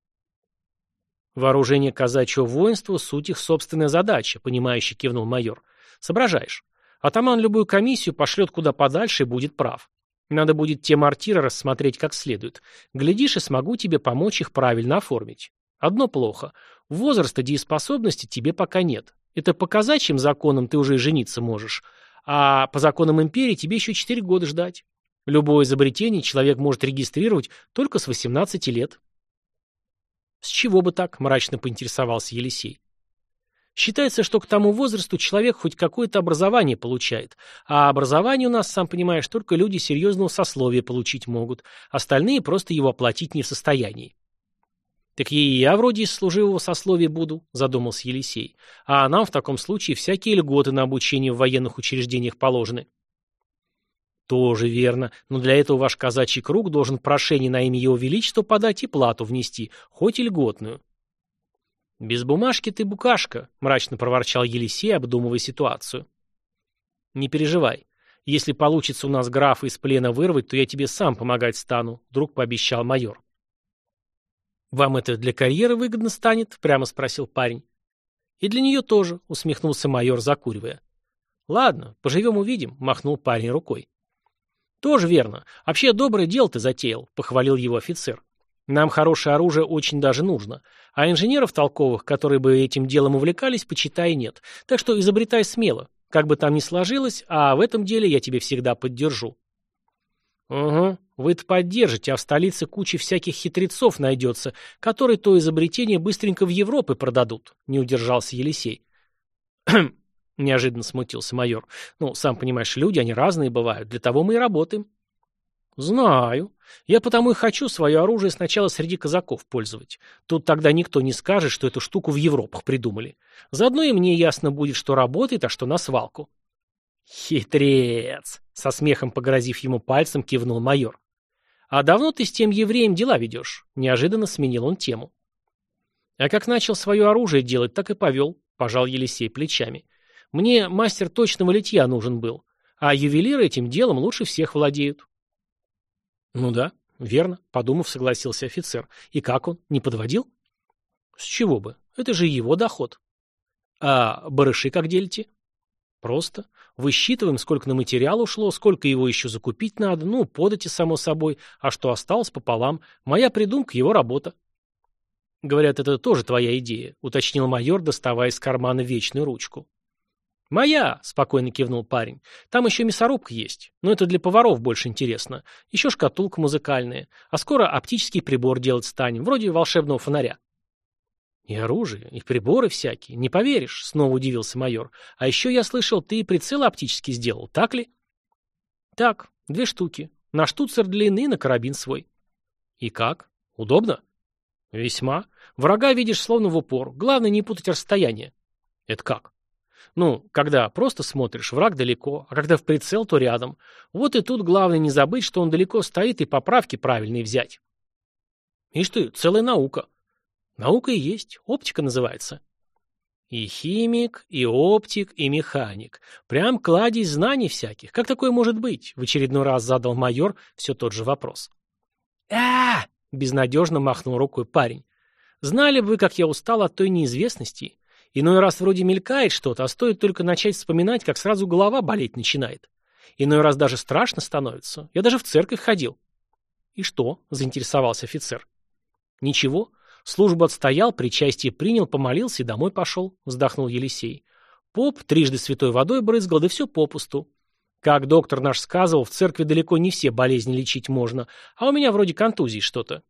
[SPEAKER 1] «Вооружение казачьего воинства – суть их собственная задача», – понимающе кивнул майор. «Соображаешь. Атаман любую комиссию пошлет куда подальше и будет прав. Надо будет те мортиры рассмотреть как следует. Глядишь, и смогу тебе помочь их правильно оформить. Одно плохо. Возраста дееспособности тебе пока нет. Это по казачьим законам ты уже и жениться можешь. А по законам империи тебе еще 4 года ждать. Любое изобретение человек может регистрировать только с 18 лет. С чего бы так, мрачно поинтересовался Елисей. Считается, что к тому возрасту человек хоть какое-то образование получает, а образование у нас, сам понимаешь, только люди серьезного сословия получить могут, остальные просто его оплатить не в состоянии. «Так и я вроде из служивого сословия буду», — задумался Елисей. «А нам в таком случае всякие льготы на обучение в военных учреждениях положены». «Тоже верно, но для этого ваш казачий круг должен прошение на имя его величества подать и плату внести, хоть и льготную». «Без бумажки ты букашка», — мрачно проворчал Елисей, обдумывая ситуацию. «Не переживай. Если получится у нас графа из плена вырвать, то я тебе сам помогать стану», — вдруг пообещал майор. «Вам это для карьеры выгодно станет?» — прямо спросил парень. «И для нее тоже», — усмехнулся майор, закуривая. «Ладно, поживем-увидим», — махнул парень рукой. «Тоже верно. Вообще доброе дело ты затеял», — похвалил его офицер. «Нам хорошее оружие очень даже нужно. А инженеров толковых, которые бы этим делом увлекались, почитай нет. Так что изобретай смело. Как бы там ни сложилось, а в этом деле я тебе всегда поддержу». «Угу, вы-то поддержите, а в столице куча всяких хитрецов найдется, которые то изобретение быстренько в Европы продадут», — не удержался Елисей. Неожиданно смутился майор. «Ну, сам понимаешь, люди, они разные бывают, для того мы и работаем». «Знаю. Я потому и хочу свое оружие сначала среди казаков пользовать. Тут тогда никто не скажет, что эту штуку в Европах придумали. Заодно и мне ясно будет, что работает, а что на свалку». «Хитрец!» — со смехом погрозив ему пальцем, кивнул майор. «А давно ты с тем евреем дела ведешь?» — неожиданно сменил он тему. «А как начал свое оружие делать, так и повел», — пожал Елисей плечами. «Мне мастер точного литья нужен был, а ювелиры этим делом лучше всех владеют». «Ну да, верно», — подумав, согласился офицер. «И как он, не подводил?» «С чего бы? Это же его доход». «А барыши как делите?» Просто. Высчитываем, сколько на материал ушло, сколько его еще закупить надо, ну, подати, само собой, а что осталось пополам. Моя придумка, его работа. Говорят, это тоже твоя идея, уточнил майор, доставая из кармана вечную ручку. «Моя!» — спокойно кивнул парень. «Там еще мясорубка есть. Но это для поваров больше интересно. Еще шкатулка музыкальная. А скоро оптический прибор делать станем, вроде волшебного фонаря». «И оружие, и приборы всякие. Не поверишь», — снова удивился майор. «А еще я слышал, ты прицел оптический сделал, так ли?» «Так, две штуки. На штуцер длины на карабин свой». «И как? Удобно?» «Весьма. Врага видишь словно в упор. Главное не путать расстояние». «Это как?» «Ну, когда просто смотришь, враг далеко, а когда в прицел, то рядом. Вот и тут главное не забыть, что он далеко стоит, и поправки правильные взять». «Ишь ты, целая наука». Наука и есть, оптика называется. И химик, и оптик, и механик. Прям кладезь знаний всяких. Как такое может быть? В очередной раз задал майор все тот же вопрос. а, безнадежно махнул рукой парень. Знали бы вы, как я устал от той неизвестности. Иной раз вроде мелькает что-то, а стоит только начать вспоминать, как сразу голова болеть начинает. Иной раз даже страшно становится. Я даже в церковь ходил. И что? заинтересовался офицер. Ничего. Службу отстоял, причастие принял, помолился и домой пошел, вздохнул Елисей. Поп трижды святой водой брызгал, да все попусту. Как доктор наш сказывал, в церкви далеко не все болезни лечить можно, а у меня вроде контузии что-то.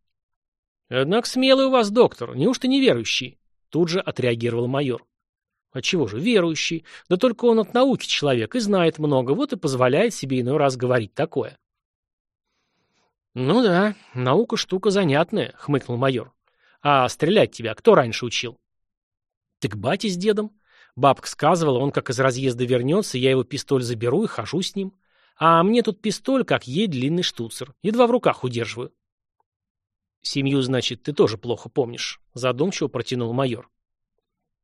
[SPEAKER 1] Однако смелый у вас доктор, неужто неверующий? Тут же отреагировал майор. А чего же, верующий. Да только он от науки человек и знает много, вот и позволяет себе иной раз говорить такое. Ну да, наука штука занятная, хмыкнул майор. А стрелять тебя кто раньше учил? Так батя с дедом. Бабка сказывала, он как из разъезда вернется, я его пистоль заберу и хожу с ним. А мне тут пистоль, как ей длинный штуцер. Едва в руках удерживаю. Семью, значит, ты тоже плохо помнишь, задумчиво протянул майор.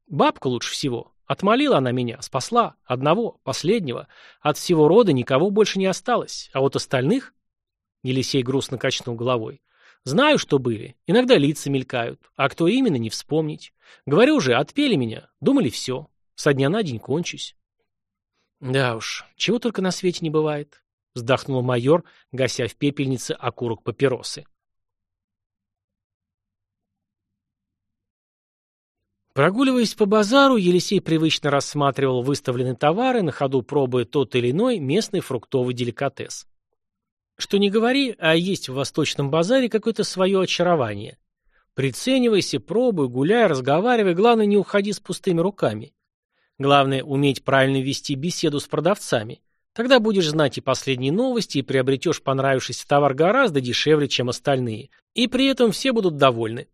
[SPEAKER 1] Бабка лучше всего. Отмолила она меня, спасла. Одного, последнего. От всего рода никого больше не осталось. А вот остальных... Елисей грустно качнул головой. Знаю, что были. Иногда лица мелькают. А кто именно, не вспомнить. Говорю же, отпели меня. Думали, все. Со дня на день кончусь. Да уж, чего только на свете не бывает. Вздохнул майор, гася в пепельнице окурок папиросы. Прогуливаясь по базару, Елисей привычно рассматривал выставленные товары, на ходу пробуя тот или иной местный фруктовый деликатес. Что не говори, а есть в восточном базаре какое-то свое очарование. Приценивайся, пробуй, гуляй, разговаривай, главное, не уходи с пустыми руками. Главное, уметь правильно вести беседу с продавцами. Тогда будешь знать и последние новости, и приобретешь понравившийся товар гораздо дешевле, чем остальные. И при этом все будут довольны.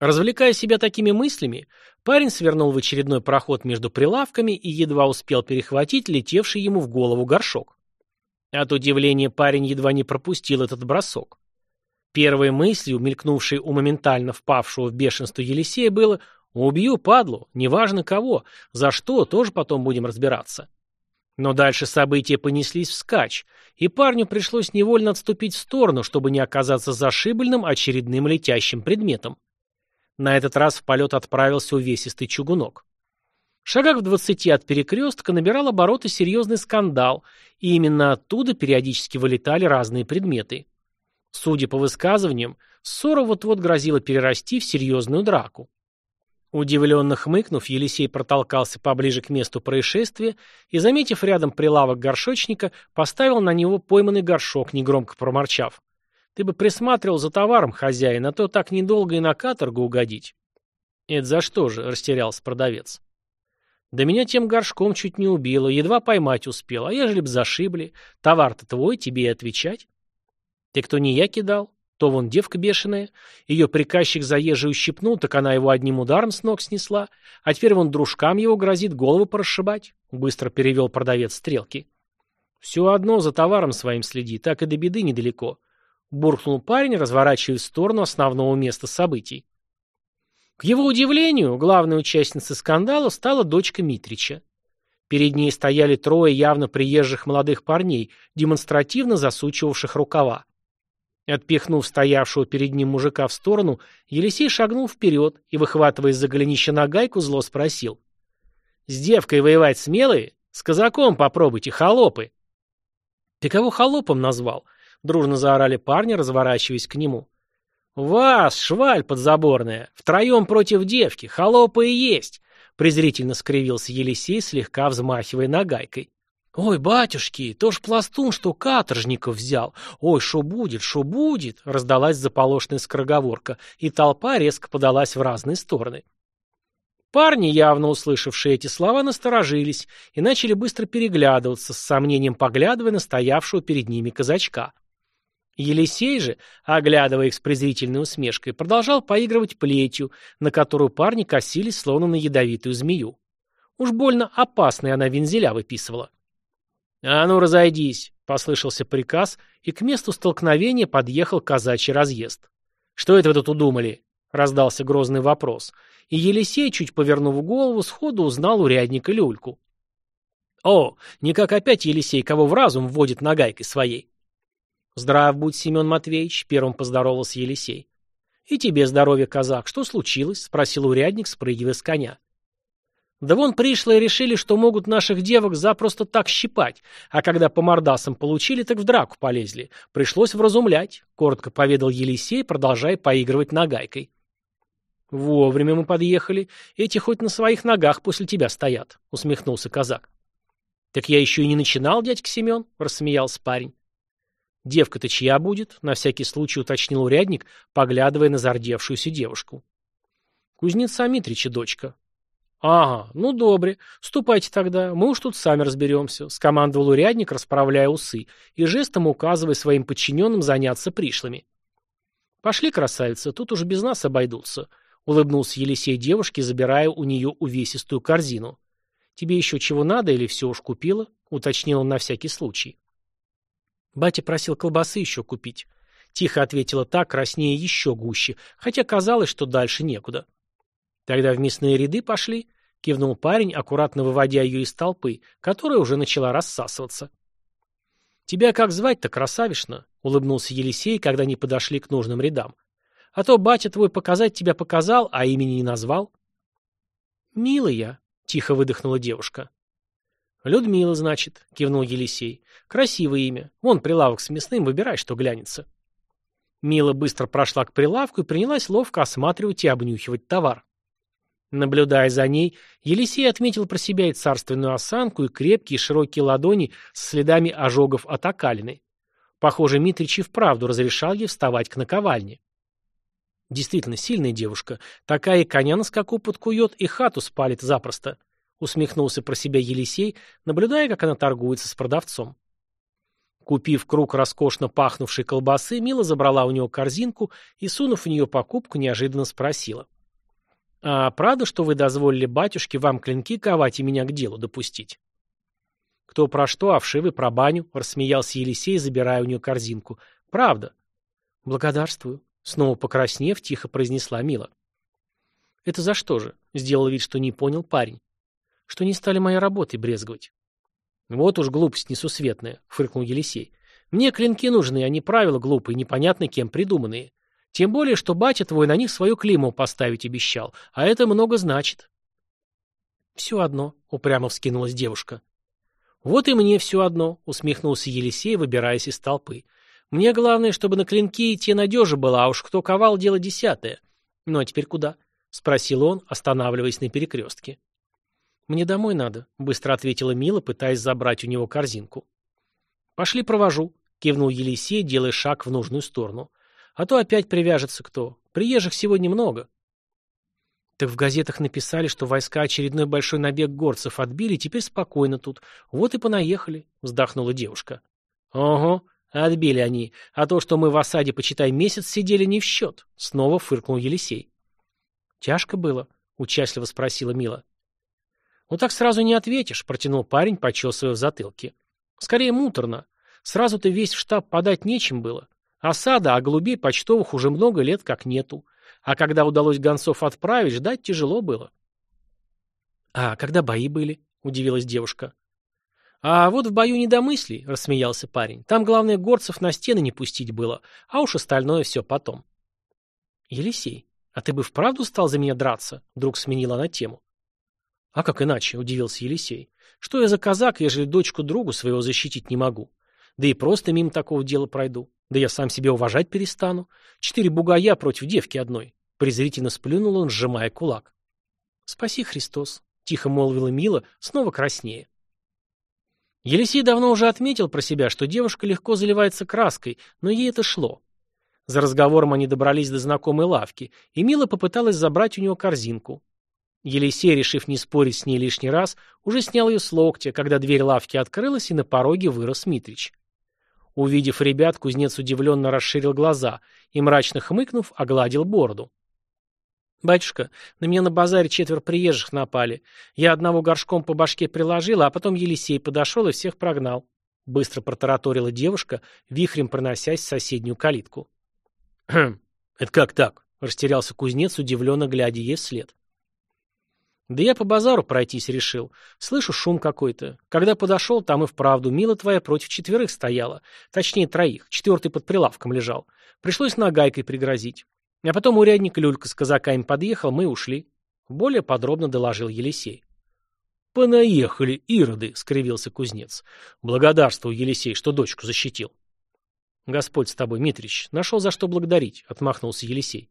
[SPEAKER 1] Развлекая себя такими мыслями, парень свернул в очередной проход между прилавками и едва успел перехватить летевший ему в голову горшок. От удивления парень едва не пропустил этот бросок. Первой мыслью, мелькнувшей у моментально впавшего в бешенство Елисея, было «Убью, падлу, неважно кого, за что, тоже потом будем разбираться». Но дальше события понеслись вскачь, и парню пришлось невольно отступить в сторону, чтобы не оказаться зашибленным очередным летящим предметом. На этот раз в полет отправился увесистый чугунок. В шагах в двадцати от перекрестка набирал обороты серьезный скандал, и именно оттуда периодически вылетали разные предметы. Судя по высказываниям, ссора вот-вот грозила перерасти в серьезную драку. Удивленно хмыкнув, Елисей протолкался поближе к месту происшествия и, заметив рядом прилавок горшочника, поставил на него пойманный горшок, негромко проморчав. Ты бы присматривал за товаром, хозяин, а то так недолго и на каторгу угодить. Это за что же, растерялся продавец. Да меня тем горшком чуть не убило, едва поймать успел, а ежели б зашибли. Товар-то твой, тебе и отвечать. Ты кто не я кидал, то вон девка бешеная. Ее приказчик заезжий ущипнул, так она его одним ударом с ног снесла, а теперь вон дружкам его грозит голову порасшибать. Быстро перевел продавец стрелки. Все одно за товаром своим следи, так и до беды недалеко. Буркнул парень, разворачиваясь в сторону основного места событий. К его удивлению, главной участницей скандала стала дочка Митрича. Перед ней стояли трое явно приезжих молодых парней, демонстративно засучивавших рукава. Отпихнув стоявшего перед ним мужика в сторону, Елисей шагнул вперед и, выхватывая из-за голенища нагайку, зло спросил. «С девкой воевать смелые? С казаком попробуйте, холопы!» «Ты кого холопом назвал?» Дружно заорали парни, разворачиваясь к нему. «Вас, шваль подзаборная! Втроем против девки! Холопы и есть!» презрительно скривился Елисей, слегка взмахивая нагайкой. «Ой, батюшки, то ж пластун, что каторжников взял! Ой, шо будет, шо будет!» раздалась заполошная скороговорка, и толпа резко подалась в разные стороны. Парни, явно услышавшие эти слова, насторожились и начали быстро переглядываться, с сомнением поглядывая на стоявшего перед ними казачка. Елисей же, оглядывая их с презрительной усмешкой, продолжал поигрывать плетью, на которую парни косились, словно на ядовитую змею. Уж больно опасная она вензеля выписывала. «А ну, разойдись!» — послышался приказ, и к месту столкновения подъехал казачий разъезд. «Что это вы тут удумали?» — раздался грозный вопрос, и Елисей, чуть повернув голову, сходу узнал урядника Люльку. «О, никак опять Елисей кого в разум вводит нагайкой своей!» «Здрав будь, Семен Матвеевич», — первым поздоровался Елисей. «И тебе здоровье, казак. Что случилось?» — спросил урядник, спрыгивая с коня. «Да вон пришлые решили, что могут наших девок запросто так щипать, а когда по мордасам получили, так в драку полезли. Пришлось вразумлять», — коротко поведал Елисей, продолжая поигрывать нагайкой. «Вовремя мы подъехали. Эти хоть на своих ногах после тебя стоят», — усмехнулся казак. Так я еще и не начинал, дядька Семен, рассмеялся парень. Девка-то чья будет? На всякий случай уточнил урядник, поглядывая на зардевшуюся девушку. Кузнеца Митрича дочка. Ага, ну добре. Ступайте тогда, мы уж тут сами разберемся, скомандовал урядник, расправляя усы и жестом указывая своим подчиненным заняться пришлыми. Пошли, красавица, тут уже без нас обойдутся, улыбнулся Елисей девушке, забирая у нее увесистую корзину. Тебе еще чего надо или все уж купила? уточнил он на всякий случай. Батя просил колбасы еще купить. Тихо ответила та, краснее еще гуще, хотя казалось, что дальше некуда. Тогда в мясные ряды пошли, кивнул парень, аккуратно выводя ее из толпы, которая уже начала рассасываться. «Тебя как звать-то, красавишна?» — улыбнулся Елисей, когда они подошли к нужным рядам. «А то батя твой показать тебя показал, а имени не назвал». «Милая», — тихо выдохнула девушка. «Людмила, значит», — кивнул Елисей. «Красивое имя. Вон прилавок с мясным, выбирай, что глянется». Мила быстро прошла к прилавку и принялась ловко осматривать и обнюхивать товар. Наблюдая за ней, Елисей отметил про себя и царственную осанку, и крепкие широкие ладони с следами ожогов от окалины. Похоже, Митрич и вправду разрешал ей вставать к наковальне. Действительно сильная девушка. Такая и коня на скаку подкует, и хату спалит запросто. Усмехнулся про себя Елисей, наблюдая, как она торгуется с продавцом. Купив круг роскошно пахнувшей колбасы, Мила забрала у него корзинку и, сунув в нее покупку, неожиданно спросила. «А правда, что вы дозволили батюшке вам клинки ковать и меня к делу допустить?» «Кто про что, а вшивы про баню», — рассмеялся Елисей, забирая у нее корзинку. «Правда». «Благодарствую», — снова покраснев, тихо произнесла Мила. «Это за что же?» — сделал вид, что не понял парень что не стали моей работой брезговать. Вот уж глупость несусветная, фыркнул Елисей. Мне клинки нужны, а не правила глупые, непонятно кем придуманные. Тем более, что батя твой на них свое клеймо поставить обещал, а это много значит. Все одно, упрямо вскинулась девушка. Вот и мне все одно, усмехнулся Елисей, выбираясь из толпы. Мне главное, чтобы на клинки идти надежа была, а уж кто ковал, дело десятое. Ну а теперь куда? Спросил он, останавливаясь на перекрестке. «Мне домой надо», — быстро ответила Мила, пытаясь забрать у него корзинку. «Пошли провожу», — кивнул Елисей, делая шаг в нужную сторону. «А то опять привяжется кто. Приезжих сегодня много». «Так в газетах написали, что войска очередной большой набег горцев отбили, теперь спокойно тут. Вот и понаехали», — вздохнула девушка. «Ого, отбили они. А то, что мы в осаде, почитай, месяц сидели, не в счет», — снова фыркнул Елисей. «Тяжко было?» — участливо спросила Мила. «Ну так сразу не ответишь», — протянул парень, почесывая в затылке. «Скорее муторно. Сразу ты весь в штаб подать нечем было. Осада, а голубей почтовых уже много лет как нету. А когда удалось гонцов отправить, ждать тяжело было». «А когда бои были?» — удивилась девушка. «А вот в бою не до мыслей», — рассмеялся парень. «Там главное горцев на стены не пустить было, а уж остальное все потом». «Елисей, а ты бы вправду стал за меня драться?» — вдруг сменила она тему. «А как иначе?» – удивился Елисей. «Что я за казак, ежели дочку другу своего защитить не могу? Да и просто мимо такого дела пройду. Да я сам себя уважать перестану. Четыре бугая против девки одной». Презрительно сплюнул он, сжимая кулак. «Спаси, Христос», — тихо молвила Мила, снова краснее. Елисей давно уже отметил про себя, что девушка легко заливается краской, но ей это шло. За разговором они добрались до знакомой лавки, и Мила попыталась забрать у него корзинку. Елисей, решив не спорить с ней лишний раз, уже снял ее с локтя, когда дверь лавки открылась, и на пороге вырос Митрич. Увидев ребят, кузнец удивленно расширил глаза и, мрачно хмыкнув, огладил бороду. «Батюшка, на меня на базаре четверо приезжих напали. Я одного горшком по башке приложила, а потом Елисей подошел и всех прогнал». Быстро протараторила девушка, вихрем проносясь в соседнюю калитку. «Хм, это как так?» — растерялся кузнец, удивленно глядя ей вслед. Да я по базару пройтись решил. Слышу шум какой-то. Когда подошел, там и вправду Мила твоя против четверых стояла. Точнее, троих. Четвертый под прилавком лежал. Пришлось нагайкой пригрозить. А потом урядник Люлька с казаками подъехал, мы ушли. Более подробно доложил Елисей. «Понаехали, ироды!» — скривился кузнец. «Благодарствую, Елисей, что дочку защитил». «Господь с тобой, Митрич, нашел за что благодарить», — отмахнулся Елисей.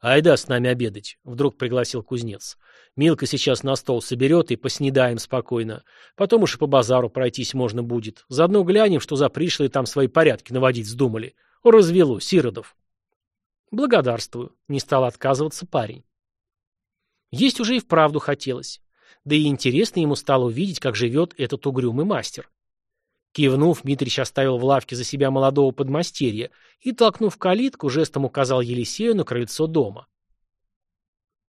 [SPEAKER 1] «Айда с нами обедать», — вдруг пригласил кузнец. «Милка сейчас на стол соберет и поснедаем спокойно. Потом уж и по базару пройтись можно будет. Заодно глянем, что за пришлые там свои порядки наводить вздумали. Развело, Сиродов». «Благодарствую», — не стал отказываться парень. Есть уже и вправду хотелось. Да и интересно ему стало увидеть, как живет этот угрюмый мастер. Кивнув, Митрич оставил в лавке за себя молодого подмастерья и, толкнув калитку, жестом указал Елисею на крыльцо дома.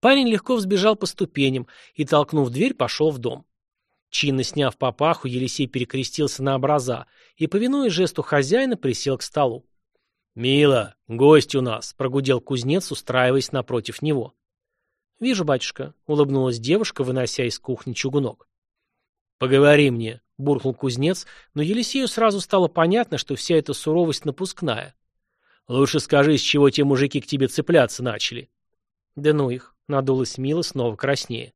[SPEAKER 1] Парень легко взбежал по ступеням и, толкнув дверь, пошел в дом. Чинно сняв папаху, Елисей перекрестился на образа и, повинуясь жесту хозяина, присел к столу. «Мила, гость у нас!» — прогудел кузнец, устраиваясь напротив него. «Вижу, батюшка», — улыбнулась девушка, вынося из кухни чугунок. «Поговори мне», — буркнул кузнец, но Елисею сразу стало понятно, что вся эта суровость напускная. «Лучше скажи, с чего те мужики к тебе цепляться начали». «Да ну их», — надулась Мила снова краснее.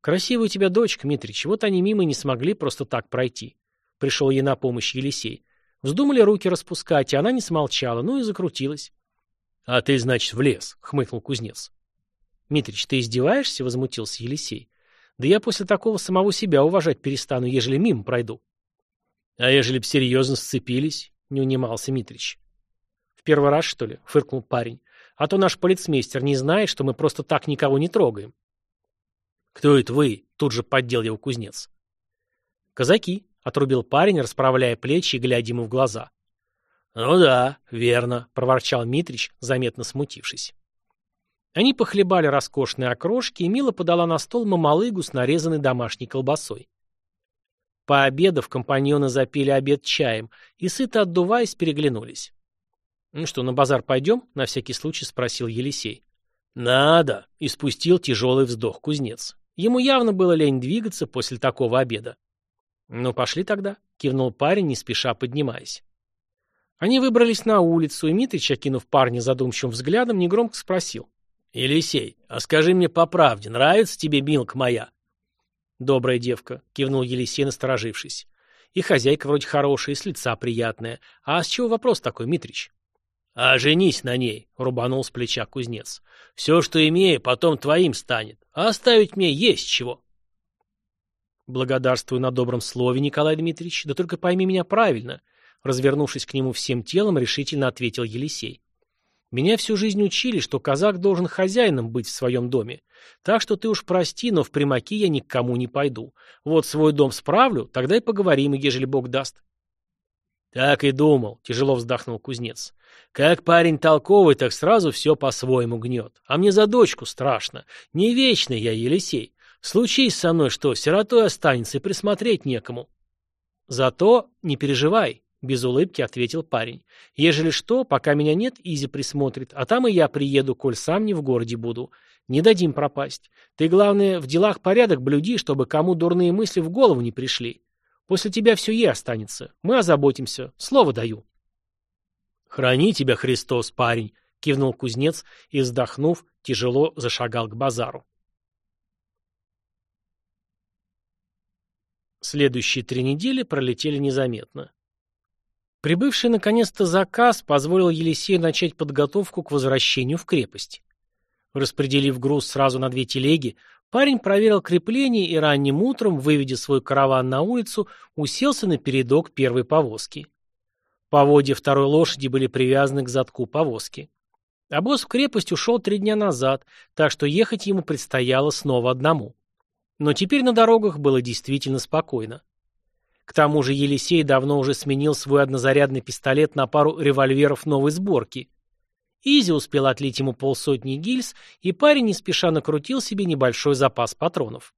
[SPEAKER 1] «Красивая у тебя дочка, Митрич, вот они мимо не смогли просто так пройти». Пришел ей на помощь Елисей. Вздумали руки распускать, и она не смолчала, ну и закрутилась. «А ты, значит, в лес», — хмыкнул кузнец. «Митрич, ты издеваешься?» — возмутился Елисей. Да я после такого самого себя уважать перестану, ежели мимо пройду. — А ежели б серьезно сцепились? — не унимался Митрич. — В первый раз, что ли? — фыркнул парень. — А то наш полицмейстер не знает, что мы просто так никого не трогаем. — Кто это вы? — тут же поддел его кузнец. — Казаки, — отрубил парень, расправляя плечи и глядя ему в глаза. — Ну да, верно, — проворчал Митрич, заметно смутившись. Они похлебали роскошные окрошки, и Мила подала на стол мамалыгу с нарезанной домашней колбасой. Пообедав, компаньоны запили обед чаем и, сыто отдуваясь, переглянулись. «Ну что, на базар пойдем?» — на всякий случай спросил Елисей. «Надо!» — испустил тяжелый вздох кузнец. Ему явно было лень двигаться после такого обеда. «Ну, пошли тогда», — кивнул парень, не спеша поднимаясь. Они выбрались на улицу, и Митрич, окинув парня задумчивым взглядом, негромко спросил. «Елисей, а скажи мне по правде, нравится тебе Милка моя?» «Добрая девка», — кивнул Елисей, насторожившись. «И хозяйка вроде хорошая, и с лица приятная. А с чего вопрос такой, Митрич?» «А женись на ней», — рубанул с плеча кузнец. «Все, что имею, потом твоим станет. А оставить мне есть чего». «Благодарствую на добром слове, Николай Дмитриевич, да только пойми меня правильно», — развернувшись к нему всем телом, решительно ответил Елисей. Меня всю жизнь учили, что казак должен хозяином быть в своем доме. Так что ты уж прости, но в примаки я ни к кому не пойду. Вот свой дом справлю, тогда и поговорим, ежели Бог даст. Так и думал, тяжело вздохнул кузнец. Как парень толковый, так сразу все по-своему гнет. А мне за дочку страшно. Не вечный я, Елисей. Случись со мной что, сиротой останется и присмотреть некому. Зато не переживай, без улыбки ответил парень. Ежели что, пока меня нет, Изи присмотрит, а там и я приеду, коль сам не в городе буду. Не дадим пропасть. Ты, главное, в делах порядок блюди, чтобы кому дурные мысли в голову не пришли. После тебя все ей останется. Мы озаботимся. Слово даю. Храни тебя, Христос, парень, кивнул кузнец и, вздохнув, тяжело зашагал к базару. Следующие три недели пролетели незаметно. Прибывший наконец-то заказ позволил Елисею начать подготовку к возвращению в крепость. Распределив груз сразу на две телеги, парень проверил крепление и ранним утром, выведя свой караван на улицу, уселся на передок первой повозки. Поводья второй лошади были привязаны к задку повозки. Обоз в крепость ушел три дня назад, так что ехать ему предстояло снова одному. Но теперь на дорогах было действительно спокойно. К тому же Елисей давно уже сменил свой однозарядный пистолет на пару револьверов новой сборки. Изи успел отлить ему полсотни гильз, и парень не спеша накрутил себе небольшой запас патронов.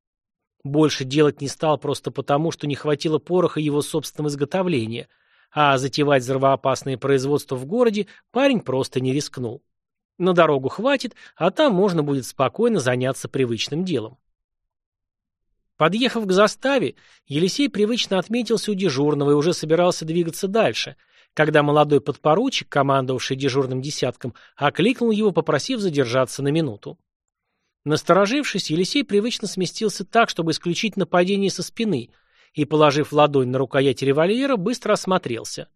[SPEAKER 1] Больше делать не стал просто потому, что не хватило пороха его собственного изготовления, а затевать взрывоопасное производство в городе парень просто не рискнул. На дорогу хватит, а там можно будет спокойно заняться привычным делом. Подъехав к заставе, Елисей привычно отметился у дежурного и уже собирался двигаться дальше, когда молодой подпоручик, командовавший дежурным десятком, окликнул его, попросив задержаться на минуту. Насторожившись, Елисей привычно сместился так, чтобы исключить нападение со спины, и, положив ладонь на рукоять револьвера, быстро осмотрелся.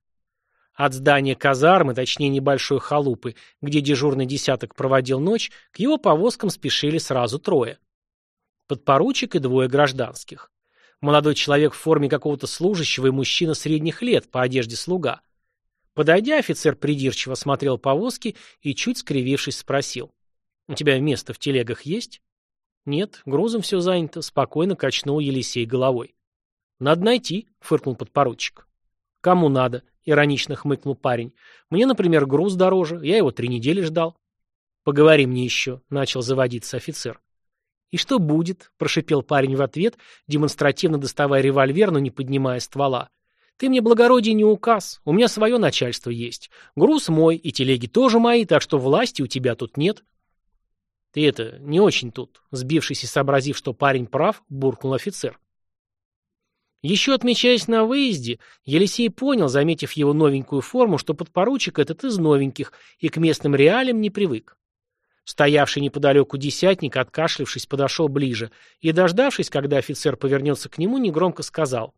[SPEAKER 1] От здания казармы, точнее небольшой халупы, где дежурный десяток проводил ночь, к его повозкам спешили сразу трое. Подпоручик и двое гражданских. Молодой человек в форме какого-то служащего и мужчина средних лет, по одежде слуга. Подойдя, офицер придирчиво смотрел повозки и, чуть скривившись, спросил. «У тебя место в телегах есть?» «Нет, грузом все занято», — спокойно качнул Елисей головой. «Надо найти», — фыркнул подпоручик. «Кому надо?» — иронично хмыкнул парень. «Мне, например, груз дороже. Я его три недели ждал». «Поговори мне еще», — начал заводиться офицер. «И что будет?» — прошипел парень в ответ, демонстративно доставая револьвер, но не поднимая ствола. «Ты мне, благородие, не указ. У меня свое начальство есть. Груз мой, и телеги тоже мои, так что власти у тебя тут нет». «Ты это, не очень тут», — сбившись и сообразив, что парень прав, буркнул офицер. Еще отмечаясь на выезде, Елисей понял, заметив его новенькую форму, что подпоручик этот из новеньких и к местным реалиям не привык. Стоявший неподалеку десятник, откашлившись, подошел ближе и, дождавшись, когда офицер повернется к нему, негромко сказал.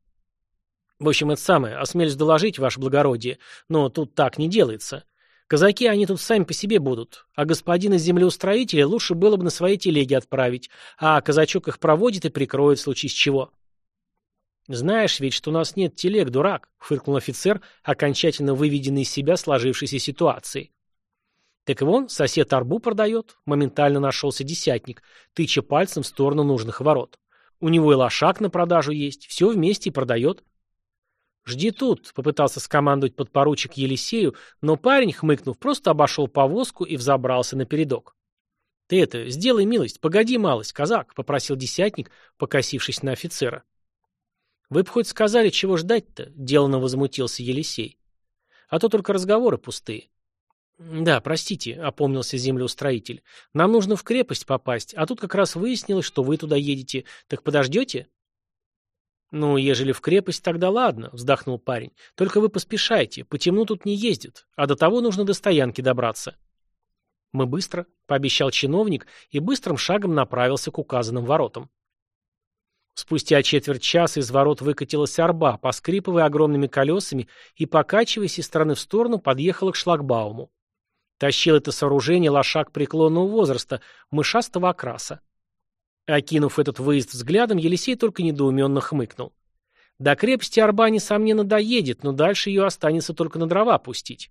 [SPEAKER 1] «В общем, это самое, осмелюсь доложить, ваше благородие, но тут так не делается. Казаки, они тут сами по себе будут, а господина землеустроителя лучше было бы на своей телеге отправить, а казачок их проводит и прикроет в случае с чего». «Знаешь ведь, что у нас нет телег, дурак», — фыркнул офицер, окончательно выведенный из себя сложившейся ситуации. «Так вон, сосед арбу продает», — моментально нашелся десятник, тыча пальцем в сторону нужных ворот. «У него и лошак на продажу есть, все вместе и продает». «Жди тут», — попытался скомандовать подпоручик Елисею, но парень, хмыкнув, просто обошел повозку и взобрался на передок. «Ты это, сделай милость, погоди малость, казак», — попросил десятник, покосившись на офицера. «Вы бы хоть сказали, чего ждать-то?» — деланно возмутился Елисей. «А то только разговоры пустые». «Да, простите», — опомнился землеустроитель. «Нам нужно в крепость попасть, а тут как раз выяснилось, что вы туда едете. Так подождете?» «Ну, ежели в крепость, тогда ладно», — вздохнул парень. «Только вы поспешайте, по темну тут не ездят, а до того нужно до стоянки добраться». «Мы быстро», — пообещал чиновник и быстрым шагом направился к указанным воротам. Спустя четверть часа из ворот выкатилась арба, поскрипывая огромными колесами и, покачиваясь из стороны в сторону, подъехала к шлагбауму. Тащил это сооружение лошак преклонного возраста, мышастого окраса. Окинув этот выезд взглядом, Елисей только недоуменно хмыкнул. До крепости арба, несомненно, доедет, но дальше ее останется только на дрова пустить.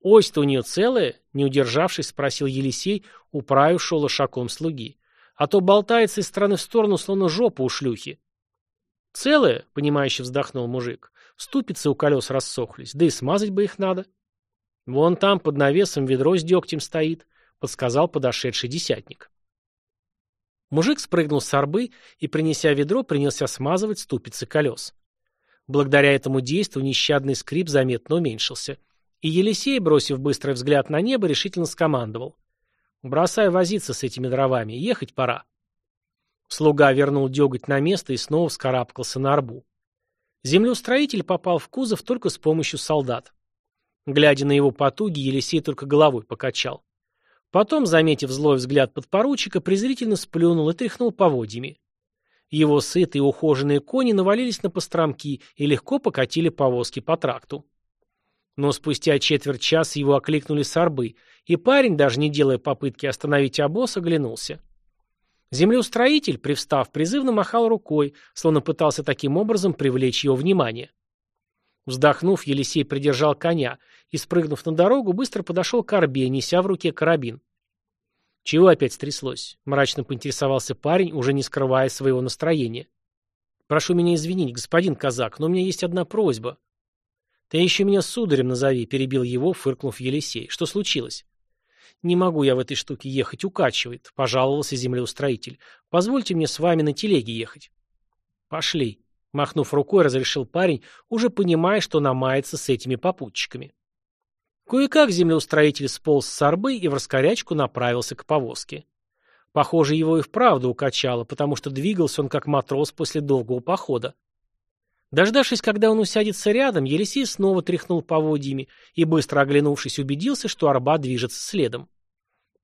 [SPEAKER 1] «Ось-то у нее целая?» — не удержавшись, спросил Елисей, управившего лошаком слуги. А то болтается из стороны в сторону, словно жопа у шлюхи. Целое, понимающе вздохнул мужик. Ступицы у колес рассохлись, да и смазать бы их надо. Вон там под навесом ведро с дегтем стоит, подсказал подошедший десятник. Мужик спрыгнул с арбы и, принеся ведро, принялся смазывать ступицы колес. Благодаря этому действию нещадный скрип заметно уменьшился. И Елисей, бросив быстрый взгляд на небо, решительно скомандовал. Бросай возиться с этими дровами, ехать пора. Слуга вернул деготь на место и снова вскарабкался на арбу. Землеустроитель попал в кузов только с помощью солдат. Глядя на его потуги, Елисей только головой покачал. Потом, заметив злой взгляд подпоручика, презрительно сплюнул и тряхнул поводьями. Его сытые ухоженные кони навалились на постромки и легко покатили повозки по тракту. Но спустя четверть часа его окликнули с арбы, и парень, даже не делая попытки остановить обоз, оглянулся. Землеустроитель, привстав, призывно махал рукой, словно пытался таким образом привлечь его внимание. Вздохнув, Елисей придержал коня и, спрыгнув на дорогу, быстро подошел к арбе, неся в руке карабин. «Чего опять стряслось?» — мрачно поинтересовался парень, уже не скрывая своего настроения. «Прошу меня извинить, господин казак, но у меня есть одна просьба». «Ты еще меня сударем назови», — перебил его, фыркнув Елисей. «Что случилось?» «Не могу я в этой штуке ехать, укачивает», — пожаловался землеустроитель. «Позвольте мне с вами на телеге ехать». «Пошли», — махнув рукой, разрешил парень, уже понимая, что намается с этими попутчиками. Кое-как землеустроитель сполз с орбы и в раскорячку направился к повозке. Похоже, его и вправду укачало, потому что двигался он как матрос после долгого похода. Дождавшись, когда он усядется рядом, Елисей снова тряхнул поводьями и, быстро оглянувшись, убедился, что арба движется следом.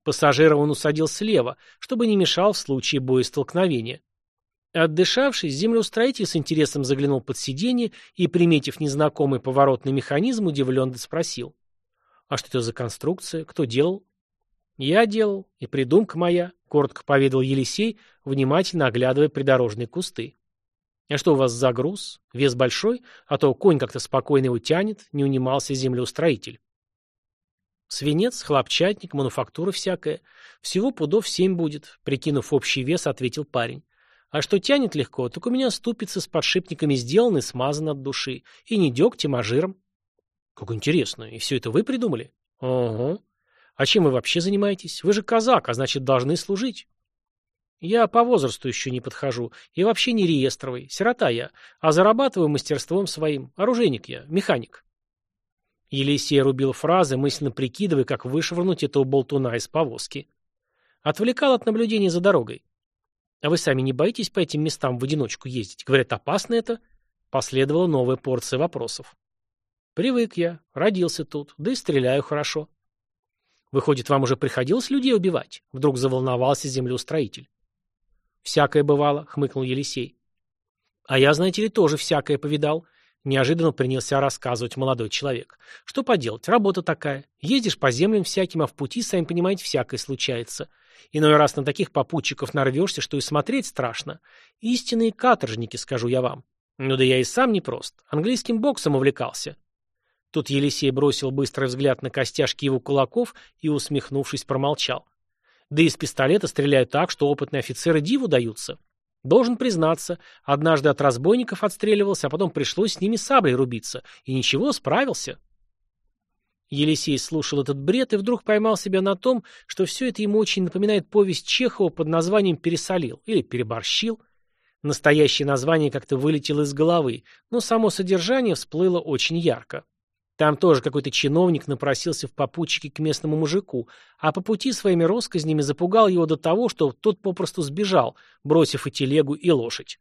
[SPEAKER 1] Пассажира он усадил слева, чтобы не мешал в случае боестолкновения. Отдышавшись, землеустроитель с интересом заглянул под сиденье и, приметив незнакомый поворотный механизм, удивленно спросил. «А что это за конструкция? Кто делал?» «Я делал, и придумка моя», — коротко поведал Елисей, внимательно оглядывая придорожные кусты. «А что у вас за груз? Вес большой? А то конь как-то спокойно его тянет», — не унимался землеустроитель. «Свинец, хлопчатник, мануфактура всякая. Всего пудов семь будет», — прикинув общий вес, ответил парень. А что тянет легко, так у меня ступицы с подшипниками сделаны, смазаны от души. И не дегтем, а жиром. Как интересно. И все это вы придумали? Ого. А чем вы вообще занимаетесь? Вы же казак, а значит, должны служить. Я по возрасту еще не подхожу. И вообще не реестровый. Сирота я. А зарабатываю мастерством своим. Оружейник я. Механик. Елисей рубил фразы, мысленно прикидывая, как вышвырнуть этого болтуна из повозки. Отвлекал от наблюдения за дорогой. А вы сами не боитесь по этим местам в одиночку ездить? Говорят, опасно это? Последовала новая порция вопросов. Привык я, родился тут, да и стреляю хорошо. Выходит, вам уже приходилось людей убивать? Вдруг заволновался землеустроитель. Всякое бывало, хмыкнул Елисей. А я, знаете ли, тоже всякое повидал. Неожиданно принялся рассказывать молодой человек. Что поделать, работа такая. Ездишь по землям всяким, а в пути, сами понимаете, всякое случается. Иной раз на таких попутчиков нарвешься, что и смотреть страшно. Истинные каторжники, скажу я вам. Ну да я и сам непрост. Английским боксом увлекался. Тут Елисей бросил быстрый взгляд на костяшки его кулаков и, усмехнувшись, промолчал. Да из пистолета стреляют так, что опытные офицеры диву даются. Должен признаться, однажды от разбойников отстреливался, а потом пришлось с ними саблей рубиться. И ничего, справился. Елисей слушал этот бред и вдруг поймал себя на том, что все это ему очень напоминает повесть Чехова под названием «Пересолил» или «Переборщил». Настоящее название как-то вылетело из головы, но само содержание всплыло очень ярко. Там тоже какой-то чиновник напросился в попутчике к местному мужику, а по пути своими россказнями запугал его до того, что тот попросту сбежал, бросив и телегу, и лошадь.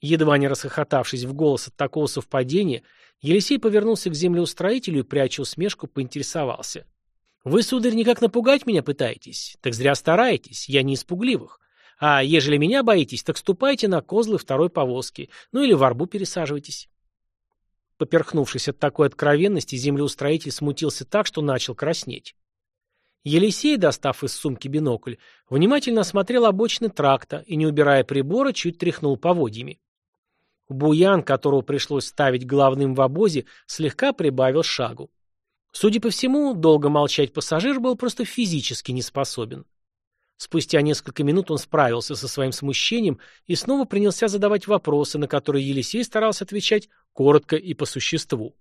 [SPEAKER 1] Едва не расхохотавшись в голос от такого совпадения, Елисей повернулся к землеустроителю и, пряча усмешку, поинтересовался. «Вы, сударь, никак напугать меня пытаетесь? Так зря стараетесь, я не испугливых. А ежели меня боитесь, так ступайте на козлы второй повозки, ну или в арбу пересаживайтесь». Поперхнувшись от такой откровенности, землеустроитель смутился так, что начал краснеть. Елисей, достав из сумки бинокль, внимательно осмотрел обочины тракта и, не убирая прибора, чуть тряхнул поводьями. Буян, которого пришлось ставить главным в обозе, слегка прибавил шагу. Судя по всему, долго молчать пассажир был просто физически не способен. Спустя несколько минут он справился со своим смущением и снова принялся задавать вопросы, на которые Елисей старался отвечать коротко и по существу.